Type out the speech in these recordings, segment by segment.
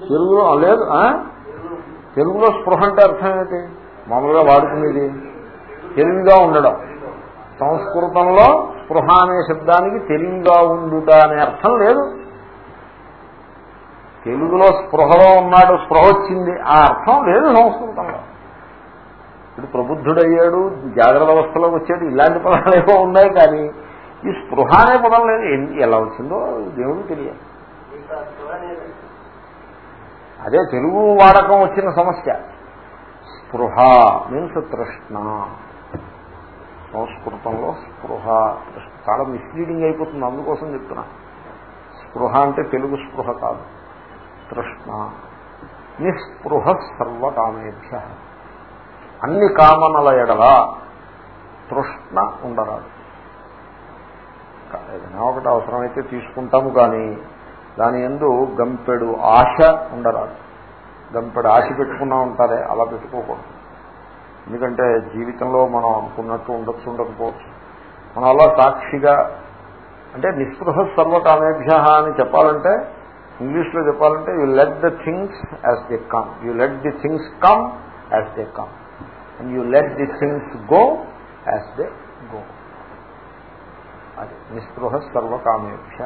తెలుగులో లేదు ఆ? తెలుగులో స్పృహ అంటే అర్థం ఏంటి? మామూలుగా వాడుకునేది తెలివిగా ఉండడం. సంస్కృతంలో స్పృహ అనే శబ్దానికి తెలివిగా ఉండుట అనే అర్థం లేదు. తెలుగులో స్పృహలో ఉన్నాడు స్పృహ వచ్చింది ఆ అర్థం లేదు సంస్కృతంలో. ఇప్పుడు ప్రబుద్ధుడయ్యాడు జాగ్రత్త అవస్థలోకి వచ్చాడు ఇలాంటి పదాలు ఏవో ఉన్నాయి కానీ ఈ స్పృహ అనే పదం లేదు. ఎలా వచ్చిందో దేవుడు తెలియదు అదే తెలుగు వాడకం వచ్చిన సమస్య. స్పృహ మీన్స్ తృష్ణ. సంస్కృతంలో స్పృహ తృష్ణ చాలా మిస్లీడింగ్ అయిపోతుంది అందుకోసం చెప్తున్నా. స్పృహ అంటే తెలుగు స్పృహ కాదు. తృష్ణ. నిస్పృహ సర్వకామేభ్య. అన్ని కామనల ఎడల తృష్ణ ఉండరాదు. ఏదైనా ఒకటి అవసరమైతే తీసుకుంటాము కానీ దాని ఎందు గంపెడు ఆశ ఉండరాదు. గంపెడు ఆశ పెట్టుకున్నా ఉంటారే అలా పెట్టుకోకూడదు. ఎందుకంటే జీవితంలో మనం అనుకున్నట్టు ఉండొచ్చు ఉండకపోవచ్చు. మనం అలా సాక్షిగా అంటే నిస్పృహ సర్వకామేభ్య అని చెప్పాలంటే ఇంగ్లీష్లో చెప్పాలంటే you let the things as they come you let the things come as they come and you let the things go as they go అది నిస్పృహ సర్వకామేభ్య.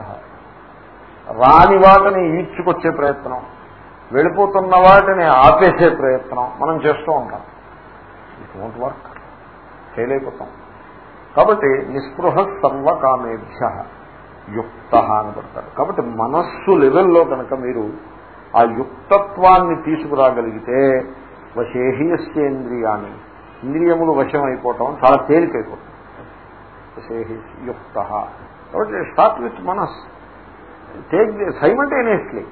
రాని వాటిని ఈడ్చుకొచ్చే ప్రయత్నం వెళ్ళిపోతున్న వాటిని ఆపేసే ప్రయత్నం మనం చేస్తూ ఉంటాం. ఇట్ వోంట్ వర్క్ ఫెయిల్ అయిపోతాం. కాబట్టి నిస్పృహ సర్వకామేభ్య యుక్త అని పడతారు. కాబట్టి మనస్సు లెవెల్లో కనుక మీరు ఆ యుక్తత్వాన్ని తీసుకురాగలిగితే వశేహియస్యేంద్రియాన్ని ఇంద్రియములు వశం అయిపోవటం చాలా తేలికైపోతుంది. వశేహి యుక్త. కాబట్టి స్టార్ట్ విత్ మనస్ take the simultaneously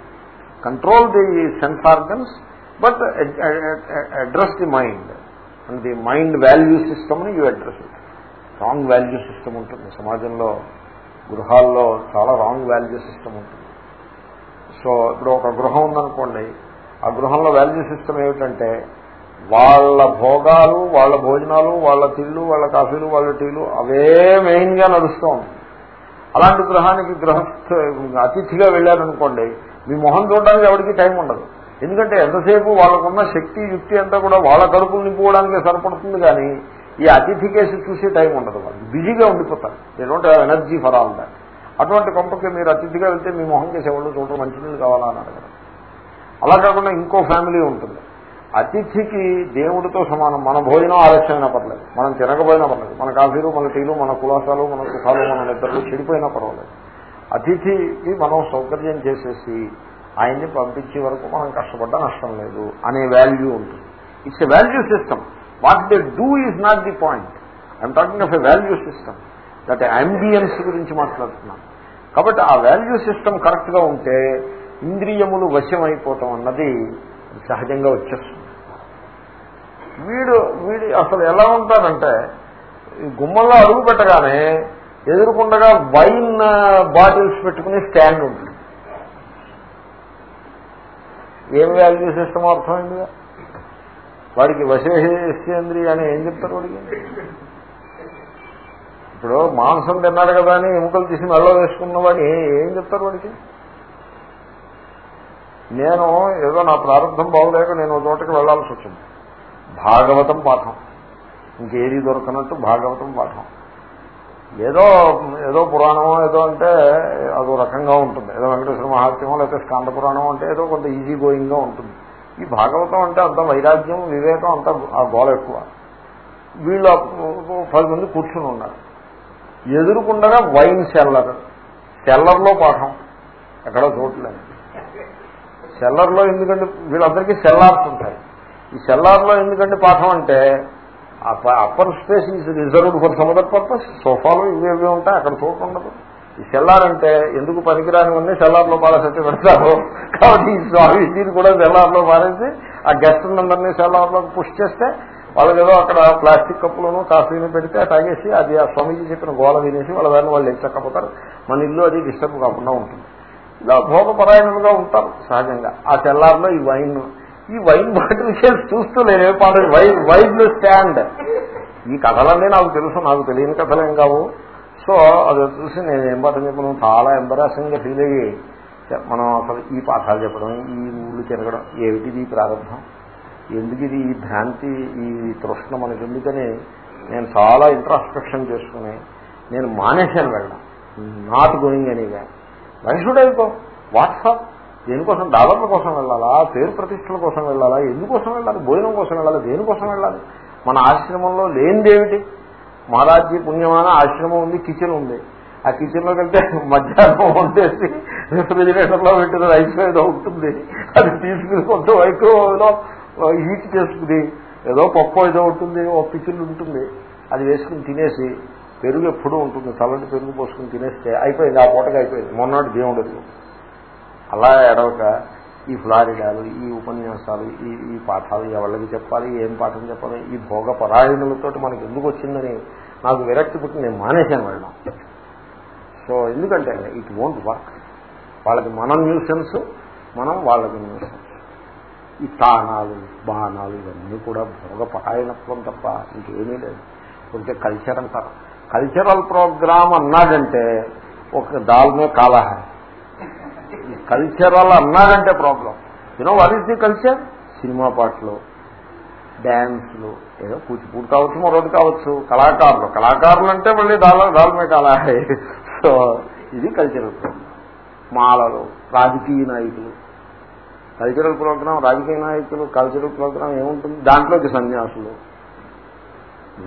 control the sense organs but address the mind and the mind value సిస్టమ్ని you address it wrong value system ఉంటుంది. సమాజంలో గృహాల్లో చాలా రాంగ్ వాల్యూ సిస్టమ్ ఉంటుంది. సో ఇప్పుడు ఒక గృహం ఉందనుకోండి. ఆ గృహంలో వాల్యూ సిస్టమ్ ఏమిటంటే వాళ్ళ భోగాలు వాళ్ళ భోజనాలు వాళ్ళ తిళ్ళు వాళ్ళ కాఫీలు వాళ్ళ టీలు అవే మెయిన్గా నడుస్తూ ఉంటుంది అలాంటి గృహానికి గృహస్థ అతిథిగా వెళ్ళారనుకోండి మీ మొహం చూడడానికి ఎవరికి టైం ఉండదు. ఎందుకంటే ఎంతసేపు వాళ్ళకున్న శక్తి యుక్తి అంతా కూడా వాళ్ళ కడుపులు నింపుకోవడానికి సరిపడుతుంది కానీ ఈ అతిథి కేసు చూసే టైం ఉండదు. వాళ్ళు బిజీగా ఉండిపోతారు. They don't have energy for all that అటువంటి కొంపకి మీరు అతిథిగా వెళ్తే మీ మొహం కేసు ఎవరు చూడడం మంచినీళ్ళు కావాలా అని అడగడం అలా కాకుండా ఇంకో ఫ్యామిలీ ఉంటుంది. అతిథికి దేవుడితో సమానం. మన భోజనం ఆలస్యమైనా పర్లేదు. మనం తినకపోయినా పర్లేదు. మన కాఫీలు మన టీలు మన కులాసాలు మన సుఖాలు మన నిద్రలు చెడిపోయినా పర్వాలేదు. అతిథికి మనం సౌకర్యం చేసేసి ఆయన్ని పంపించే వరకు మనం కష్టపడ్డా నష్టం లేదు అనే వాల్యూ ఉంటుంది. It's a value system what they do is not the point I'm talking of a value system that ambience గురించి మాట్లాడుతున్నాను. కాబట్టి ఆ వాల్యూ సిస్టమ్ కరెక్ట్గా ఉంటే ఇంద్రియములు వశం అయిపోవటం అన్నది సహజంగా వచ్చేస్తుంది. వీడు వీడు అసలు ఎలా ఉంటాడంటే ఈ గుమ్మంలో అడుగు పెట్టగానే ఎదురుకుండగా వైన్ బాటిల్స్ పెట్టుకుని స్టాండ్ ఉంటుంది. ఏం వాల్యూ సిస్టమ్ అర్థమైంది వాడికి వశేషేంద్రియ అని ఏం చెప్తారు వాడికి? ఇప్పుడు మాంసం తిన్నాడు కదా అని ఎముకలు తీసి మెళ్ళలో వేసుకున్న వాడిని ఏం చెప్తారు వాడికి? నేను ఏదో నా ప్రారంభం బాగులేక నేను చోటకి వెళ్ళాల్సి వచ్చింది. భాగవతం పాఠం. ఇంకేది దొరకనట్టు భాగవతం పాఠం. ఏదో ఏదో పురాణమో ఏదో అంటే అదో రకంగా ఉంటుంది. ఏదో వెంకటేశ్వర మహాత్మ్యమో లేకపోతే స్కాంద పురాణం అంటే ఏదో కొంత ఈజీ గోయింగ్గా ఉంటుంది. ఈ భాగవతం అంటే అంత వైరాగ్యం వివేకం అంత ఆ గోల ఎక్కువ. వీళ్ళు పది మంది కూర్చుని ఉన్నారు. ఎదురుకుండగా వైన్ సెల్లర్ సెల్లర్లో పాఠం. ఎక్కడో చోట్లేదు సెల్లర్లో ఎందుకంటే వీళ్ళందరికీ సెల్లార్స్ ఉంటాయి. ఈ సెల్లార్లో ఎందుకంటే పాఠం అంటే upper space is reserved for some other purpose సోఫాలు ఇవేవి ఉంటాయి అక్కడ చూడకుండదు ఈ సెల్లార్ అంటే ఎందుకు పనికిరానివన్నీ సెల్లార్లో పారేసట్టు పెడతారు? కాబట్టి ఈ స్వామీజీని కూడా సెల్లార్లో పారేసి ఆ గెస్ట్ అందరినీ సెల్లార్లోకి పుష్ చేస్తే వాళ్ళకి ఏదో అక్కడ ప్లాస్టిక్ కప్పులను కాఫీని పెడితే తాగేసి అది ఆ స్వామీజీ చెప్పిన గోల వినేసి వాళ్ళ దాన్ని వాళ్ళు ఎచ్చకపోతారు మన ఇల్లు అది డిస్టర్బ్ కాకుండా ఉంటుంది. ఇలా భోగపరాయణులుగా ఉంటారు సహజంగా. ఆ తెల్లారిలో ఈ వైన్ ఈ వైన్ బాటిల్ చేసి చూస్తూ నేను ఏ పాట వైన్ వైన్ స్టాండ్. ఈ కథలన్నీ నాకు తెలుసు నాకు తెలియని కథలేం కావు. సో అది చూసి నేను ఏం పాఠం చెప్పను? చాలా ఎంబరాసింగ్గా ఫీల్ అయ్యి మనం అసలు ఈ పాఠాలు చెప్పడం ఈ ఊళ్ళు తిరగడం. ఏమిటిది ప్రారంభం? ఎందుకు ఇది ఈ భ్రాంతి ఈ తృష్ణ మనకి ఎందుకని నేను చాలా ఇంట్రాస్పెక్షన్ చేసుకుని నేను మానేశాను వెళ్ళడం. నాట్ గోయింగ్ ఎనీవే మనుషుడు అయిపో. వాట్సాప్? దేనికోసం? డాలర్ల కోసం వెళ్ళాలా? పేరు ప్రతిష్టల కోసం వెళ్ళాలా? ఎందుకోసం వెళ్ళాలి? భోజనం కోసం వెళ్ళాలి? దేనికోసం వెళ్ళాలి? మన ఆశ్రమంలో లేనిదేమిటి? మహారాజీ పుణ్యమాన ఆశ్రమం ఉంది కిచెన్ ఉంది. ఆ కిచెన్లోకి వెళ్తే మధ్యాహ్నం వండేసి రిఫ్రిజిరేటర్లో పెట్టిన రైస్ ఏదో ఉంటుంది. అది తీసుకుని కొంత మైక్రోవేవ్లో హీట్ చేసుకుని ఏదో పప్పు ఏదో ఉంటుంది ఓ పిచ్చిల్ ఉంటుంది. అది వేసుకుని తినేసి పెరుగు ఎప్పుడూ ఉంటుంది. చల్లటి పెరుగు పోసుకుని తినేస్తే అయిపోయింది ఆ పూటగా అయిపోయింది. మొన్నటి దేవుడు అలా ఎడవక ఈ ఫ్లారిడాలు ఈ ఉపన్యాసాలు ఈ ఈ పాఠాలు ఎవరికి చెప్పాలి ఏం పాఠం చెప్పాలి ఈ భోగ పరాయణులతో మనకి ఎందుకు వచ్చిందని నాకు విరక్తి పుట్టి నేను మానేశాను వెళ్ళడం సో ఎందుకంటే ఇట్ వోంట్ వర్క్ వాళ్ళకి మనం న్యూసెన్స్ మనం వాళ్ళకి న్యూసెన్స్ ఈ తానాలు బాణాలు ఇవన్నీ కూడా భోగ పరాయణత్వం తప్ప ఇంకేమీ లేదు. కొంచెం కల్చర్ అంటారు. కల్చరల్ ప్రోగ్రామ్ అన్నాడంటే ఒక దాల్మే కాలహారి. కల్చరల్ అన్నాడంటే problem. You know what is the culture cinema పాటలు డ్యాన్స్లు ఏదో కూచిపూడి కావచ్చు మరొకటి కావచ్చు కళాకారులు. కళాకారులు అంటే మళ్ళీ దాల్ దాల్మే కాలహారి సో ఇది కల్చరల్ ప్రోగ్రామ్ మాలలు రాజకీయ నాయకులు. కల్చరల్ ప్రోగ్రామ్ రాజకీయ నాయకులు కల్చరల్ ప్రోగ్రామ్ ఏముంటుంది? దాంట్లోకి సన్యాసులు.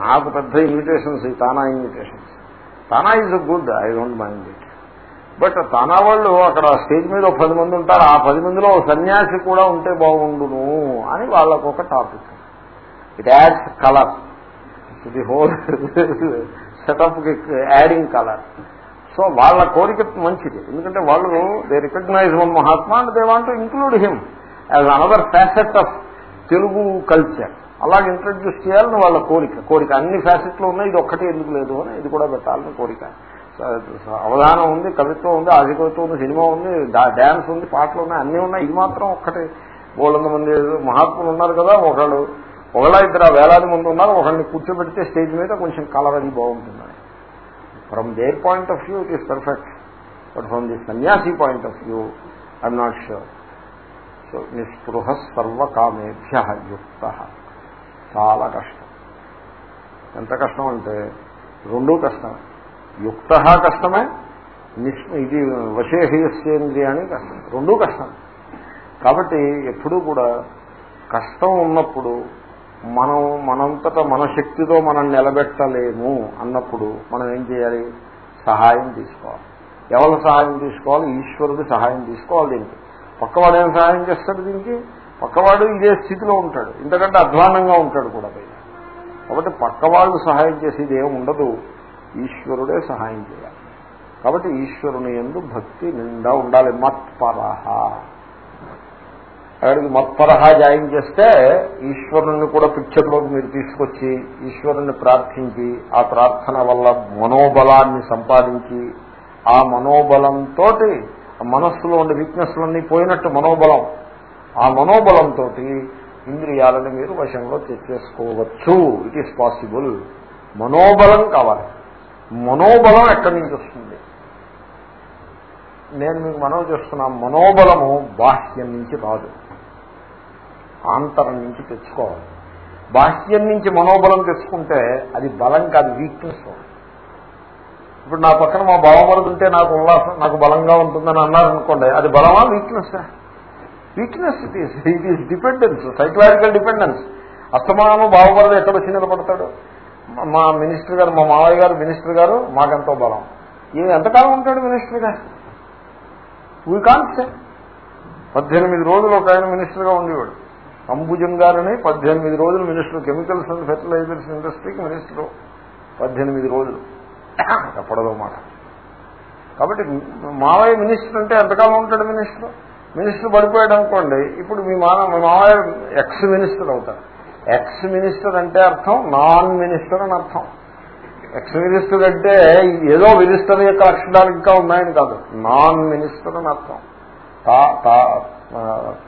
నాకు పెద్ద invitations TANA invitations TANA is good I don't mind it but తన వాళ్ళు అక్కడ స్టేజ్ మీద ఒక పది మంది ఉంటారు ఆ పది మందిలో ఒక సన్యాసి కూడా ఉంటే బాగుండును అని వాళ్ళకు ఒక topic. It adds colour the whole setup adding colour so వాళ్ళ కోరిక మంచిది. ఎందుకంటే వాళ్ళు they recognise one Mahatma and they want include him as another facet of Telugu culture అలాగే ఇంట్రడ్యూస్ చేయాలని వాళ్ళ కోరిక. కోరిక అన్ని ఫ్యాసెట్లు ఉన్నాయి ఇది ఒక్కటే ఎందుకు లేదు అని ఇది కూడా పెట్టాలని కోరిక. అవధానం ఉంది కవిత్వం ఉంది ఆధికవిత్వం ఉంది సినిమా ఉంది డ్యాన్స్ ఉంది పాటలు ఉన్నాయి అన్నీ ఉన్నాయి. ఇది మాత్రం ఒక్కటే. బోళ్ళంత మంది మహాత్ములు ఉన్నారు కదా ఒకళ్ళు ఒకళ్ళ ఇద్దరు వేలాది మంది ఉన్నారు ఒకళ్ళని కూర్చోబెడితే స్టేజ్ మీద కొంచెం కలర్ అది బాగుంటుంది. From there point of view it is perfect but from the సన్యాసి point of view I'm not sure so నిస్పృహ సర్వకామేభ్య యుక్త చాలా కష్టం. ఎంత కష్టం అంటే రెండూ కష్టమే యుక్త కష్టమే నిష్ ఇది వశేహయస్యేంద్రియాన్ని కష్టం. రెండూ కష్టం. కాబట్టి ఎప్పుడూ కూడా కష్టం ఉన్నప్పుడు మనం మనంతట మన శక్తితో మనం నిలబెట్టలేము అన్నప్పుడు మనం ఏం చేయాలి? సహాయం తీసుకోవాలి. ఎవరి సహాయం తీసుకోవాలి? ఈశ్వరుడి సహాయం తీసుకోవాలి దీనికి. పక్కవాడు ఏం సహాయం చేస్తాడు దీనికి? పక్కవాడు ఇదే స్థితిలో ఉంటాడు. ఇంతకంటే అధ్వానంగా ఉంటాడు కూడా కాబట్టి పక్కవాళ్ళు సహాయం చేసేది ఏమి ఉండదు. ఈశ్వరుడే సహాయం చేయాలి. కాబట్టి ఈశ్వరుని ఎందు భక్తి నిండా ఉండాలి. మత్పరహ. అక్కడికి మత్పరహ జాయిన్ చేస్తే ఈశ్వరుని కూడా పిక్చర్లోకి మీరు తీసుకొచ్చి ఈశ్వరుని ప్రార్థించి ఆ ప్రార్థన వల్ల మనోబలాన్ని సంపాదించి ఆ మనోబలంతో మనస్సులో ఉండే వీక్నెస్లన్నీ పోయినట్టు మనోబలం ఆ మనోబలంతో ఇంద్రియాలను మీరు వశంలో తెచ్చేసుకోవచ్చు. ఇట్ ఈస్ పాసిబుల్ మనోబలం కావాలి. మనోబలం ఎక్కడి నుంచి వస్తుంది? నేను మీకు మనవి చేస్తున్నా మనోబలము బాహ్యం నుంచి రాదు. ఆంతరం నుంచి తెచ్చుకోవాలి. బాహ్యం నుంచి మనోబలం తెచ్చుకుంటే అది బలం కాదు వీక్నెస్ ఇప్పుడు నా పక్కన మా బావమరుదు ఉంటే నాకు ఉల్లాసం నాకు బలంగా ఉంటుందని అన్నారనుకోండి అది బలమా weakness weakness it is it is dependence psychological dependence అస్తమానము బావమరుదు ఎక్కడ వచ్చి నిలబడతాడు? మా మినిస్టర్ గారు మా మావయ్య గారు మినిస్టర్ గారు మాకెంతో బలం. ఈయన ఎంతకాలం ఉంటాడు మినిస్టర్ గారు వీ కాంట్ పద్దెనిమిది రోజులు ఒక ఆయన మినిస్టర్గా ఉండేవాడు. అంబుజం గారని పద్దెనిమిది రోజులు మినిస్టర్ కెమికల్స్ అండ్ ఫెర్టిలైజర్స్ ఇండస్ట్రీకి మినిస్టర్. పద్దెనిమిది రోజులు. చెప్పడదో మాట. కాబట్టి మావయ్య మినిస్టర్ అంటే ఎంతకాలం ఉంటాడు మినిస్టర్? మినిస్టర్ పడిపోయాడు అనుకోండి ఇప్పుడు మీ మా మీ మావయ్య ఎక్స్ మినిస్టర్ అవుతారు ఎక్స్ మినిస్టర్ అంటే అర్థం నాన్ మినిస్టర్ అని అర్థం. ఎక్స్ మినిస్టర్ అంటే ఏదో మినిస్టర్ యొక్క లక్షణాలు ఇంకా ఉన్నాయని కాదు. నాన్ మినిస్టర్ అని అర్థం.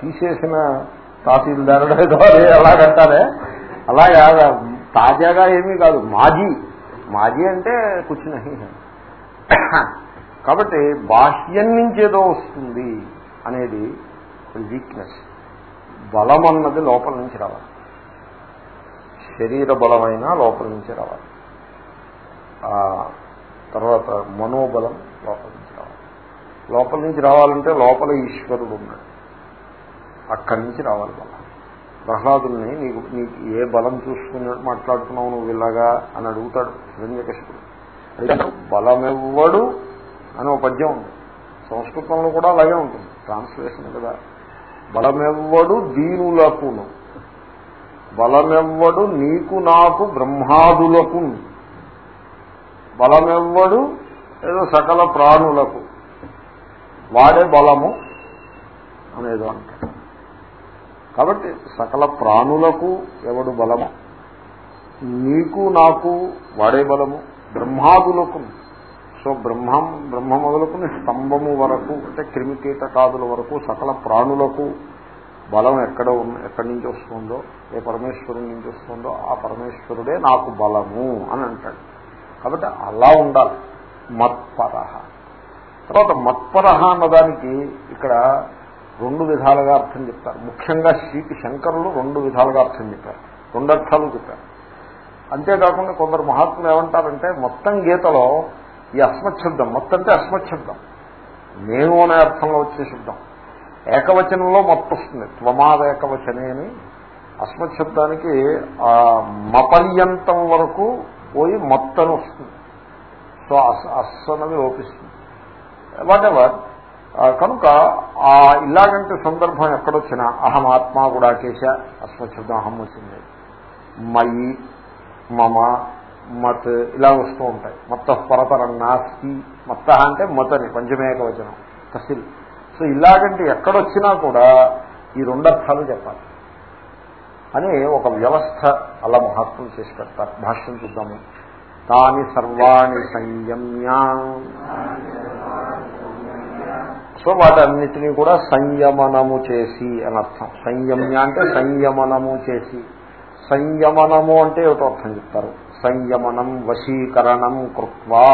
తీసేసిన తహసీల్దారుడు ఏదో ఎలాగంటారే? అలాగా తాజాగా ఏమీ కాదు. మాజీ. మాజీ అంటే కూర్చుని కాబట్టి బాహ్యం నుంచి ఏదో వస్తుంది అనేది వీక్నెస్ బలం అన్నది లోపల నుంచి రావాలి. శరీర బలమైన లోపల నుంచి రావాలి. తర్వాత మనోబలం లోపల నుంచి రావాలి. లోపల నుంచి రావాలంటే లోపల ఈశ్వరుడు ఉన్నాడు. అక్కడి నుంచి రావాలి బలం. ప్రహ్లాదుల్ని నీకు నీకు ఏ బలం చూసుకుని మాట్లాడుతున్నావు నువ్వు ఇలాగా అని అడుగుతాడు హిరణ్యకశిపుడు. అయితే బలమెవ్వడు అని ఒక పద్యం ఉంది. సంస్కృతంలో కూడా అలాగే ఉంటుంది. ట్రాన్స్లేషన్ కదా. బలమెవ్వడు దీనులకును. బలమెవ్వడు నీకు నాకు బ్రహ్మాదులకు. బలమెవ్వడు ఏదో సకల ప్రాణులకు. వాడే బలము అనేదో అంటారు. కాబట్టి సకల ప్రాణులకు ఎవడు బలము? నీకు నాకు వాడే బలము. బ్రహ్మాదులకు. సో బ్రహ్మం బ్రహ్మ మొదలుకుని స్తంభము వరకు అంటే క్రిమికీటకాదుల వరకు సకల ప్రాణులకు బలం ఎక్కడ ఎక్కడి నుంచి వస్తుందో ఏ పరమేశ్వరుడి నుంచి వస్తుందో ఆ పరమేశ్వరుడే నాకు బలము అని అంటాడు. కాబట్టి అలా ఉండాలి. మత్పరహ తర్వాత మత్పరహ అన్నదానికి ఇక్కడ రెండు విధాలుగా అర్థం చెప్తారు. ముఖ్యంగా శ్రీకి శంకరులు రెండు విధాలుగా అర్థం చెప్పారు. రెండు అర్థాలు చెప్పారు. అంతేకాకుండా కొందరు మహాత్ములు ఏమంటారంటే మొత్తం గీతలో ఈ అస్మశబ్దం మొత్తం అంటే అస్మశబ్దం నేను అనే అర్థంలో వచ్చే శబ్దం. ఏకవచనంలో మత్తు వస్తుంది త్వమాద ఏకవచనే అని అస్మశబ్దానికి ఆ మపర్యంతం వరకు పోయి మత్తను వస్తుంది. సో అస్ అస్ అన్నది లోపిస్తుంది. వాటెవర్? ఎవర్ కనుక ఆ ఇలాగంటే సందర్భం ఎక్కడొచ్చినా అహం ఆత్మ కూడా కేశ అస్మశబ్దం అహం వచ్చింది. మయి మమ మత్ ఇలా వస్తూ ఉంటాయి. మత్త పరతరం నాస్తి. మత్త అంటే మతని పంచమేక వచనం తసిల్. సో ఇలాగంటే ఎక్కడొచ్చినా కూడా ఈ రెండర్థాలు చెప్పాలి. అని ఒక వ్యవస్థ అలా మహాత్ములు చేసి పెడతారు. భాష్యం చూద్దాము. తాని సర్వాణి సంయమ్యా. సో వాటన్నిటినీ కూడా సంయమనము చేసి అని అర్థం. సంయమ్య అంటే సంయమనము చేసి. సంయమనము అంటే ఏమిటో అర్థం చెప్తారు. సంయమనం వశీకరణం కృత్వా.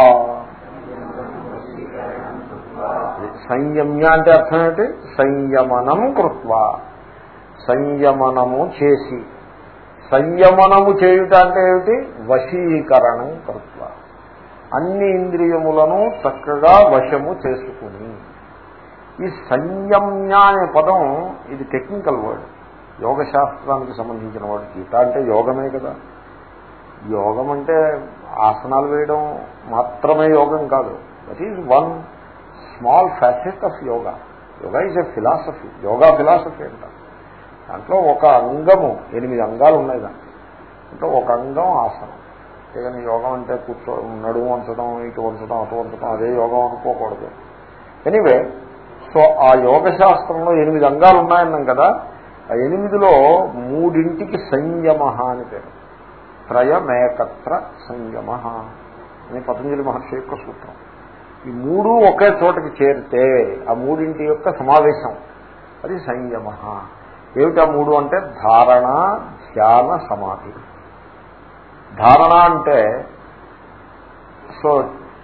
సంయమ్య అంటే అర్థం ఏంటి? సంయమనం కృత్వా. సంయమనము చేసి. సంయమనము చేయుట అంటే ఏమిటి? వశీకరణం కృత్వ. అన్ని ఇంద్రియములను చక్కగా వశము చేసుకుని. ఈ సంయమ్య అనే పదం ఇది టెక్నికల్ వర్డ్. యోగ శాస్త్రానికి సంబంధించిన వర్డ్. గీత అంటే యోగమే కదా. యోగం అంటే ఆసనాలు వేయడం మాత్రమే యోగం కాదు. That is one small facet of yoga yoga is a philosophy yoga philosophy అంటారు దాంట్లో ఒక అంగము ఎనిమిది అంగాలు ఉన్నాయి దాంట్లో. అంటే ఒక అంగం ఆసనం. కానీ యోగం అంటే కూర్చో నడుము వంచడం ఇటు వంచడం అటు వంచడం అదే యోగం అనుకోకూడదు. ఎనీవే సో ఆ యోగ శాస్త్రంలో ఎనిమిది అంగాలు ఉన్నాయన్నాం కదా ఆ ఎనిమిదిలో మూడింటికి సంయమ అని పేరు. త్రయమేకత్ర సంయమ అని పతంజలి మహర్షి యొక్క సూత్రం. ఈ మూడు ఒకే చోటకి చేరితే ఆ మూడింటి యొక్క సమావేశం. అది సంయమ. ఏమిటా మూడు అంటే? ధారణ ధ్యాన సమాధి. ధారణ అంటే సో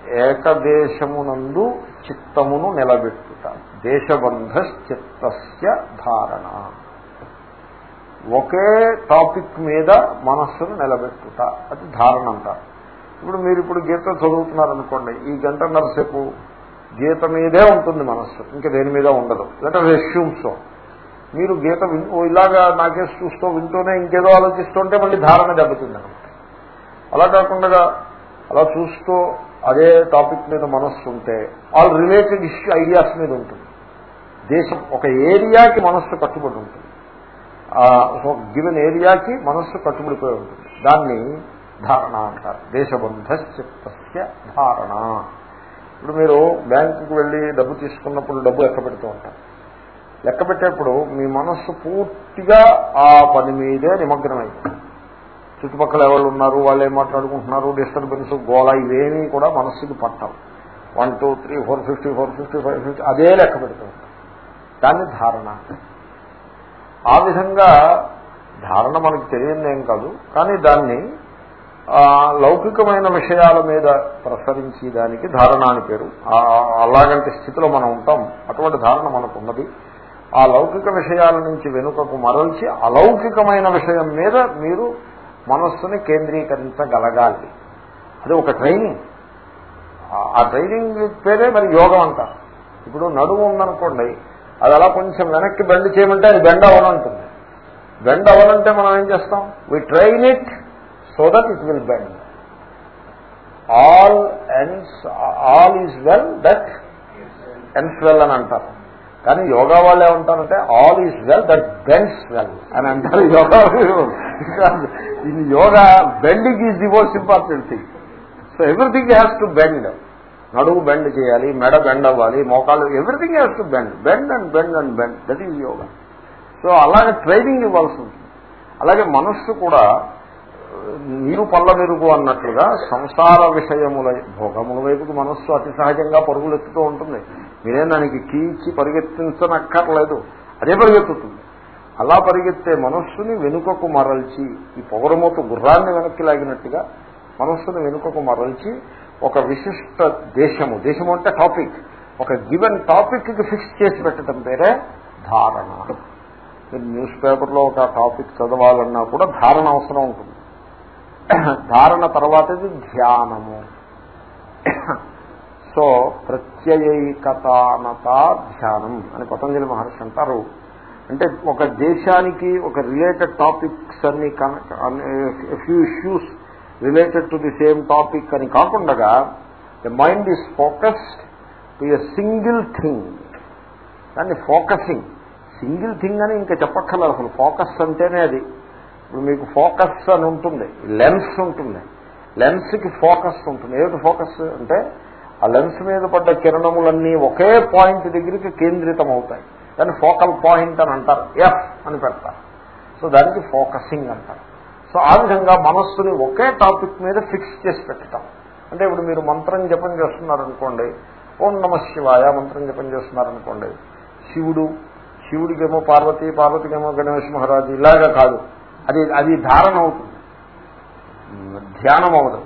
ఏకదేశమునందు చిత్తమును నిలబెట్టుట. దేశబంధ చిత్తస్య ధారణ. ఒకే టాపిక్ మీద మనస్సును నిలబెట్టుట. అది ధారణ అంటారు. ఇప్పుడు మీరు ఇప్పుడు గీత చదువుతున్నారనుకోండి ఈ గంట సేపు గీత మీదే ఉంటుంది మనస్సు ఇంకా దేని మీద ఉండదు. లేదా రెస్యూమ్స్ మీరు గీత ఇలాగా నాకేసి చూస్తూ వింటూనే ఇంకేదో ఆలోచిస్తుంటే మళ్ళీ ధారణ దెబ్బతింది అలా కాకుండా అలా చూస్తూ అదే టాపిక్ మీద మనస్సు ఉంటే ఆల్ రిలేటెడ్ ఇష్యూ ఐడియాస్ మీద ఉంటుంది. దేశం ఒక ఏరియాకి మనస్సు కట్టుబడి ఉంటుంది. గివెన్ ఏరియాకి మనస్సు కట్టుబడిపోయి ఉంటుంది. దాన్ని ధారణ అంటారు. దేశబంధ్య ధారణ. ఇప్పుడు మీరు బ్యాంకుకి వెళ్ళి డబ్బు తీసుకున్నప్పుడు డబ్బు లెక్క పెడుతూ ఉంటారు. లెక్క పెట్టేప్పుడు మీ మనస్సు పూర్తిగా ఆ పని మీదే నిమగ్నమైంది చుట్టుపక్కల ఎవరు ఉన్నారు వాళ్ళు ఏం మాట్లాడుకుంటున్నారు డిస్టర్బెన్స్ గోళ ఇవేమీ కూడా మనస్సుకి పట్టవు. One two three four fifty four fifty five fifty అదే లెక్క పెడుతూ ఉంటారు. దాన్ని ధారణ ఆ విధంగా ధారణ మనకు తెలియదేం కాదు కానీ దాన్ని లౌకికమైన విషయాల మీద ప్రసరించి దానికి ధారణ అని పేరు అలాగంటి స్థితిలో మనం ఉంటాం. అటువంటి ధారణ మనకు ఉన్నది ఆ లౌకిక విషయాల నుంచి వెనుకకు మరల్చి అలౌకికమైన విషయం మీద మీరు మనస్సుని కేంద్రీకరించగలగాలి. అది ఒక ట్రైనింగ్. ఆ ట్రైనింగ్ పేరే మరి యోగం అంటారు. ఇప్పుడు నడుము ఉందనుకోండి అది అలా కొంచెం వెనక్కి బెండ్ చేయమంటే అది బెండ్ అవ్వనంటుంది. బెండ్ అవ్వనంటే మనం ఏం చేస్తాం? We train it so that it will bend all ends all is well that ends well అని అంటారు. కానీ యోగా వాళ్ళు ఏమంటారంటే all is well that bends well అని అంటారు yoga in yoga bending is the most important thing so everything has to bend నడువు bend చేయాలి మెడ బెండ్ అవ్వాలి మోకాలు everything has to bend bend and bend and bend that is yoga. So అలాగే training ఇవ్వాల్సి ఉంటుంది. అలాగే మనస్సు కూడా నీరు పళ్ళ మెరుగు అన్నట్లుగా సంసార విషయముల భోగముల వైపుకి మనస్సు అతి సహజంగా పరుగులెత్తుతూ ఉంటుంది. మీరేం దానికి కీచి పరిగెత్తించనక్కర్లేదు. అదే పరిగెత్తుతుంది. అలా పరిగెత్తే మనస్సుని వెనుకకు మరల్చి ఈ పొగరమూత గుర్రాన్ని వెనక్కి లాగినట్టుగా మనస్సును వెనుకకు మరల్చి ఒక విశిష్ట దేశము దేశము అంటే టాపిక్ ఒక గివెన్ టాపిక్కి ఫిక్స్ చేసి పెట్టడం పేరే ధారణ. మీరు న్యూస్ పేపర్లో ఒక టాపిక్ చదవాలన్నా కూడా ధారణ అవసరం ఉంటుంది. ధారణ తర్వాతది ధ్యానము. సో ప్రత్యయైకతానత ధ్యానం అని పతంజలి మహర్షి అంటారు. అంటే ఒక దేశానికి ఒక రిలేటెడ్ టాపిక్స్ అన్ని few issues related to the same topic అని కాకుండా the mind is focused to a single thing దాన్ని ఫోకసింగ్ సింగిల్ థింగ్ అని ఇంకా చెప్పక్కర్లేదు అసలు. ఫోకస్ అంటేనే అది. ఇప్పుడు మీకు ఫోకస్ అని ఉంటుంది. లెన్స్ ఉంటుంది. లెన్స్కి ఫోకస్ ఉంటుంది. ఏమిటి ఫోకస్ అంటే ఆ లెన్స్ మీద పడ్డ కిరణములన్నీ ఒకే పాయింట్ దగ్గరికి కేంద్రితం అవుతాయి దాన్ని ఫోకల్ పాయింట్ అని అంటారు. ఎఫ్ అని పెడతారు. సో దానికి ఫోకసింగ్ అంటారు. సో ఆ విధంగా మనస్సుని ఒకే టాపిక్ మీద ఫిక్స్ చేసి పెట్టడం అంటే ఇప్పుడు మీరు మంత్రం జపం చేస్తున్నారనుకోండి ఓం నమ శివాయ మంత్రం జపం చేస్తున్నారనుకోండి శివుడు శివుడికేమో పార్వతి పార్వతికేమో గణేష్ మహారాజు ఇలాగా కాదు. అది అది ధారణ అవుతుంది ధ్యానం అవదు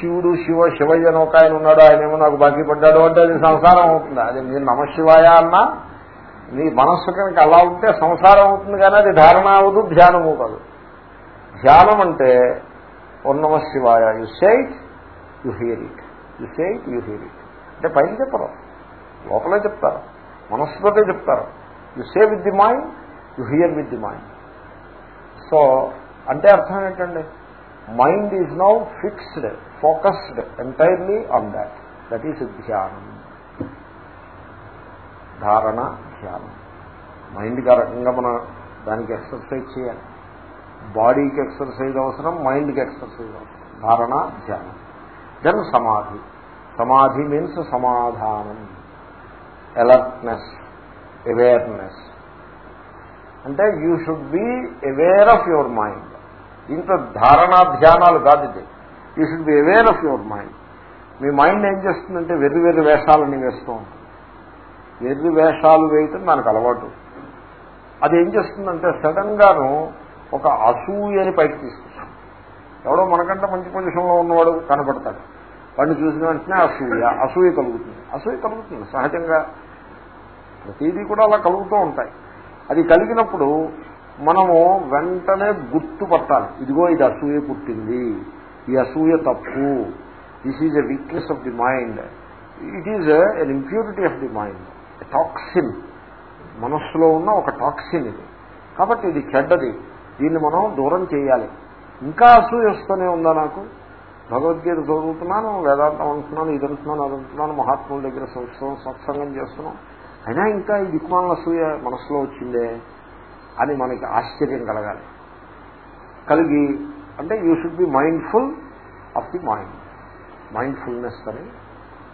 శివుడు శివ శివయ్య ఒక ఆయన ఉన్నాడు ఆయన ఏమో నాకు బాకీ పడ్డాడు అంటే అది సంసారం అవుతుంది. అది మీరు నమశివాయ అన్నా మీ మనస్సు కనుక అలా ఉంటే సంసారం అవుతుంది కానీ అది ధారణ అవ్వదు ధ్యానము కాదు ధ్యానం అంటే ఉన్నమ శివాయ you say it you hear it. You say it you hear it. అంటే పైన చెప్పరు. లోపలే చెప్తారు. మనస్సుతోటే చెప్తారు. You say with the mind you hear with the mind. So అంటే అర్థం ఏంటండి? Mind is now fixed focused entirely on that that is ధ్యానం. ధారణ ధ్యానం. మైండ్కి ఆ రకంగా మనం దానికి ఎక్సర్సైజ్ చేయాలి. బాడీకి ఎక్సర్సైజ్ అవసరం మైండ్కి ఎక్సర్సైజ్ అవసరం. ధారణ ధ్యానం. దెన్ సమాధి. సమాధి మీన్స్ సమాధానం. అలర్ట్నెస్ అవేర్నెస్ అంటే you should be aware of your mind దీంట్లో ధారణా ధ్యానాలు కాదు ఇది. You should be aware of your mind me mind ఏం చేస్తుందంటే వెర్రి వెర్రి వేషాలని వేస్తూ ఉంటుంది. వెర్రి వేషాలు వేయటం దానికి అలవాటు. అది ఏం చేస్తుందంటే సడన్ గాను ఒక అసూయని పైకి తీసుకొస్తుంది. ఎవడో మనకంటే మంచి పొజిషన్లో ఉన్నవాడు కనపడతాడు. వాడిని చూసిన వెంటనే అసూయ అసూయ కలుగుతుంది. అసూయ కలుగుతుంది. సహజంగా ప్రతిదీ కూడా అలా కలుగుతూ ఉంటాయి. అది కలిగినప్పుడు మనము వెంటనే గుర్తుపట్టాలి. ఇదిగో ఇది అసూయ పుట్టింది. ఈ అసూయ తప్పు. This is a weakness of the mind it is an impurity of the mind toxin మనస్సులో ఉన్న ఒక టాక్సిన్ ఇది. కాబట్టి ఇది చెడ్డది. దీన్ని మనం దూరం చేయాలి. ఇంకా అసూయ వస్తూనే ఉందా నాకు? భగవద్గీత చదువుతున్నాను వేదాంతం అంటున్నాను ఇది అంటున్నాను అది అంటున్నాను మహాత్ముల దగ్గర సంవత్సరం సత్సంగం చేస్తున్నాం. అయినా ఇంకా ఈ దిక్మాల అసూయ మనసులో వచ్చిందే అని మనకి ఆశ్చర్యం కలగాలి. కలిగి అంటే you should be mindful of the mind mindfulness అని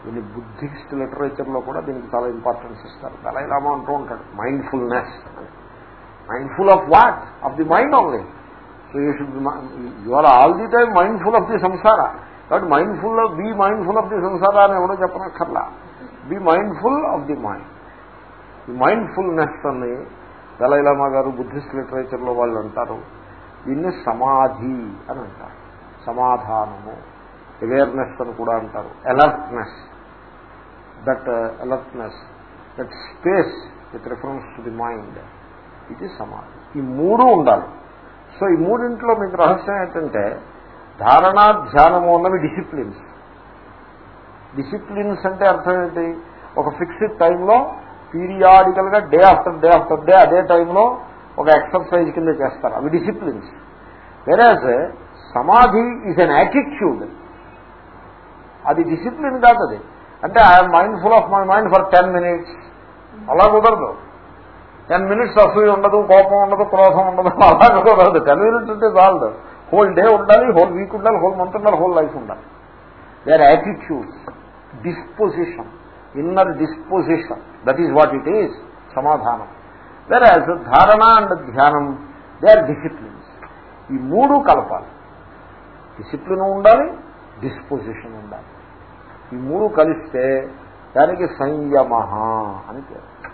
దీన్ని బుద్ధిస్ట్ లిటరేచర్లో కూడా దీనికి చాలా ఇంపార్టెన్స్ ఇస్తారు. దళైలామా అంటూ ఉంటాడు. Mindfulness mindful of what of the mind only so you should you are all the time mindful of the సంసార కాబట్టి mindful be mindful of the సంసార అని ఎవడో చెప్పనక్కర్లా. Be mindful of the mind ఈ mindfulness అని Dalai Lama గారు Buddhist లిటరేచర్లో వాళ్ళు అంటారు. దీన్ని సమాధి అని అంటారు. సమాధానము అవేర్నెస్ అని కూడా అంటారు. Alertness that alertness that space with reference to the mind ఇది సమాధి ఈ మూడు ఉండాలి. సో ఈ మూడింట్లో మీకు రహస్యం ఏంటంటే ధారణ ధ్యానము ఉన్నవి డిసిప్లిన్స్ డిసిప్లిన్స్ అంటే అర్థం ఏంటి? ఒక ఫిక్స్డ్ టైంలో పీరియాడికల్గా day after day after day అదే టైంలో ఒక ఎక్సర్సైజ్ కింద చేస్తారు. అవి డిసిప్లిన్స్ వెరాజ్ సమాధి ఈజ్ అన్ యాటిట్యూడ్ అది డిసిప్లిన్ కాదు అది. అంటే I'm mindful of my mind for ten minutes అలా కుదరదు. టెన్ మినిట్స్ అసూయ ఉండదు కోపం ఉండదు క్రోధం ఉండదు అలా కుదరదు. టెన్ మినిట్స్ అంటే చాలదు. హోల్ డే ఉండాలి హోల్ వీక్ ఉండాలి హోల్ మంత్ ఉండాలి హోల్ లైఫ్ ఉండాలి. They are attitudes disposition inner disposition that is what it is సమాధానం వేరే ధారణ and dhyana they are disciplines ఈ మూడు కలపాలి. డిసిప్లిన్ ఉండాలి డిస్పోజిషన్ ఉండాలి. ఈ మూడు కలిస్తే దానికి సంయమ అని పేరు.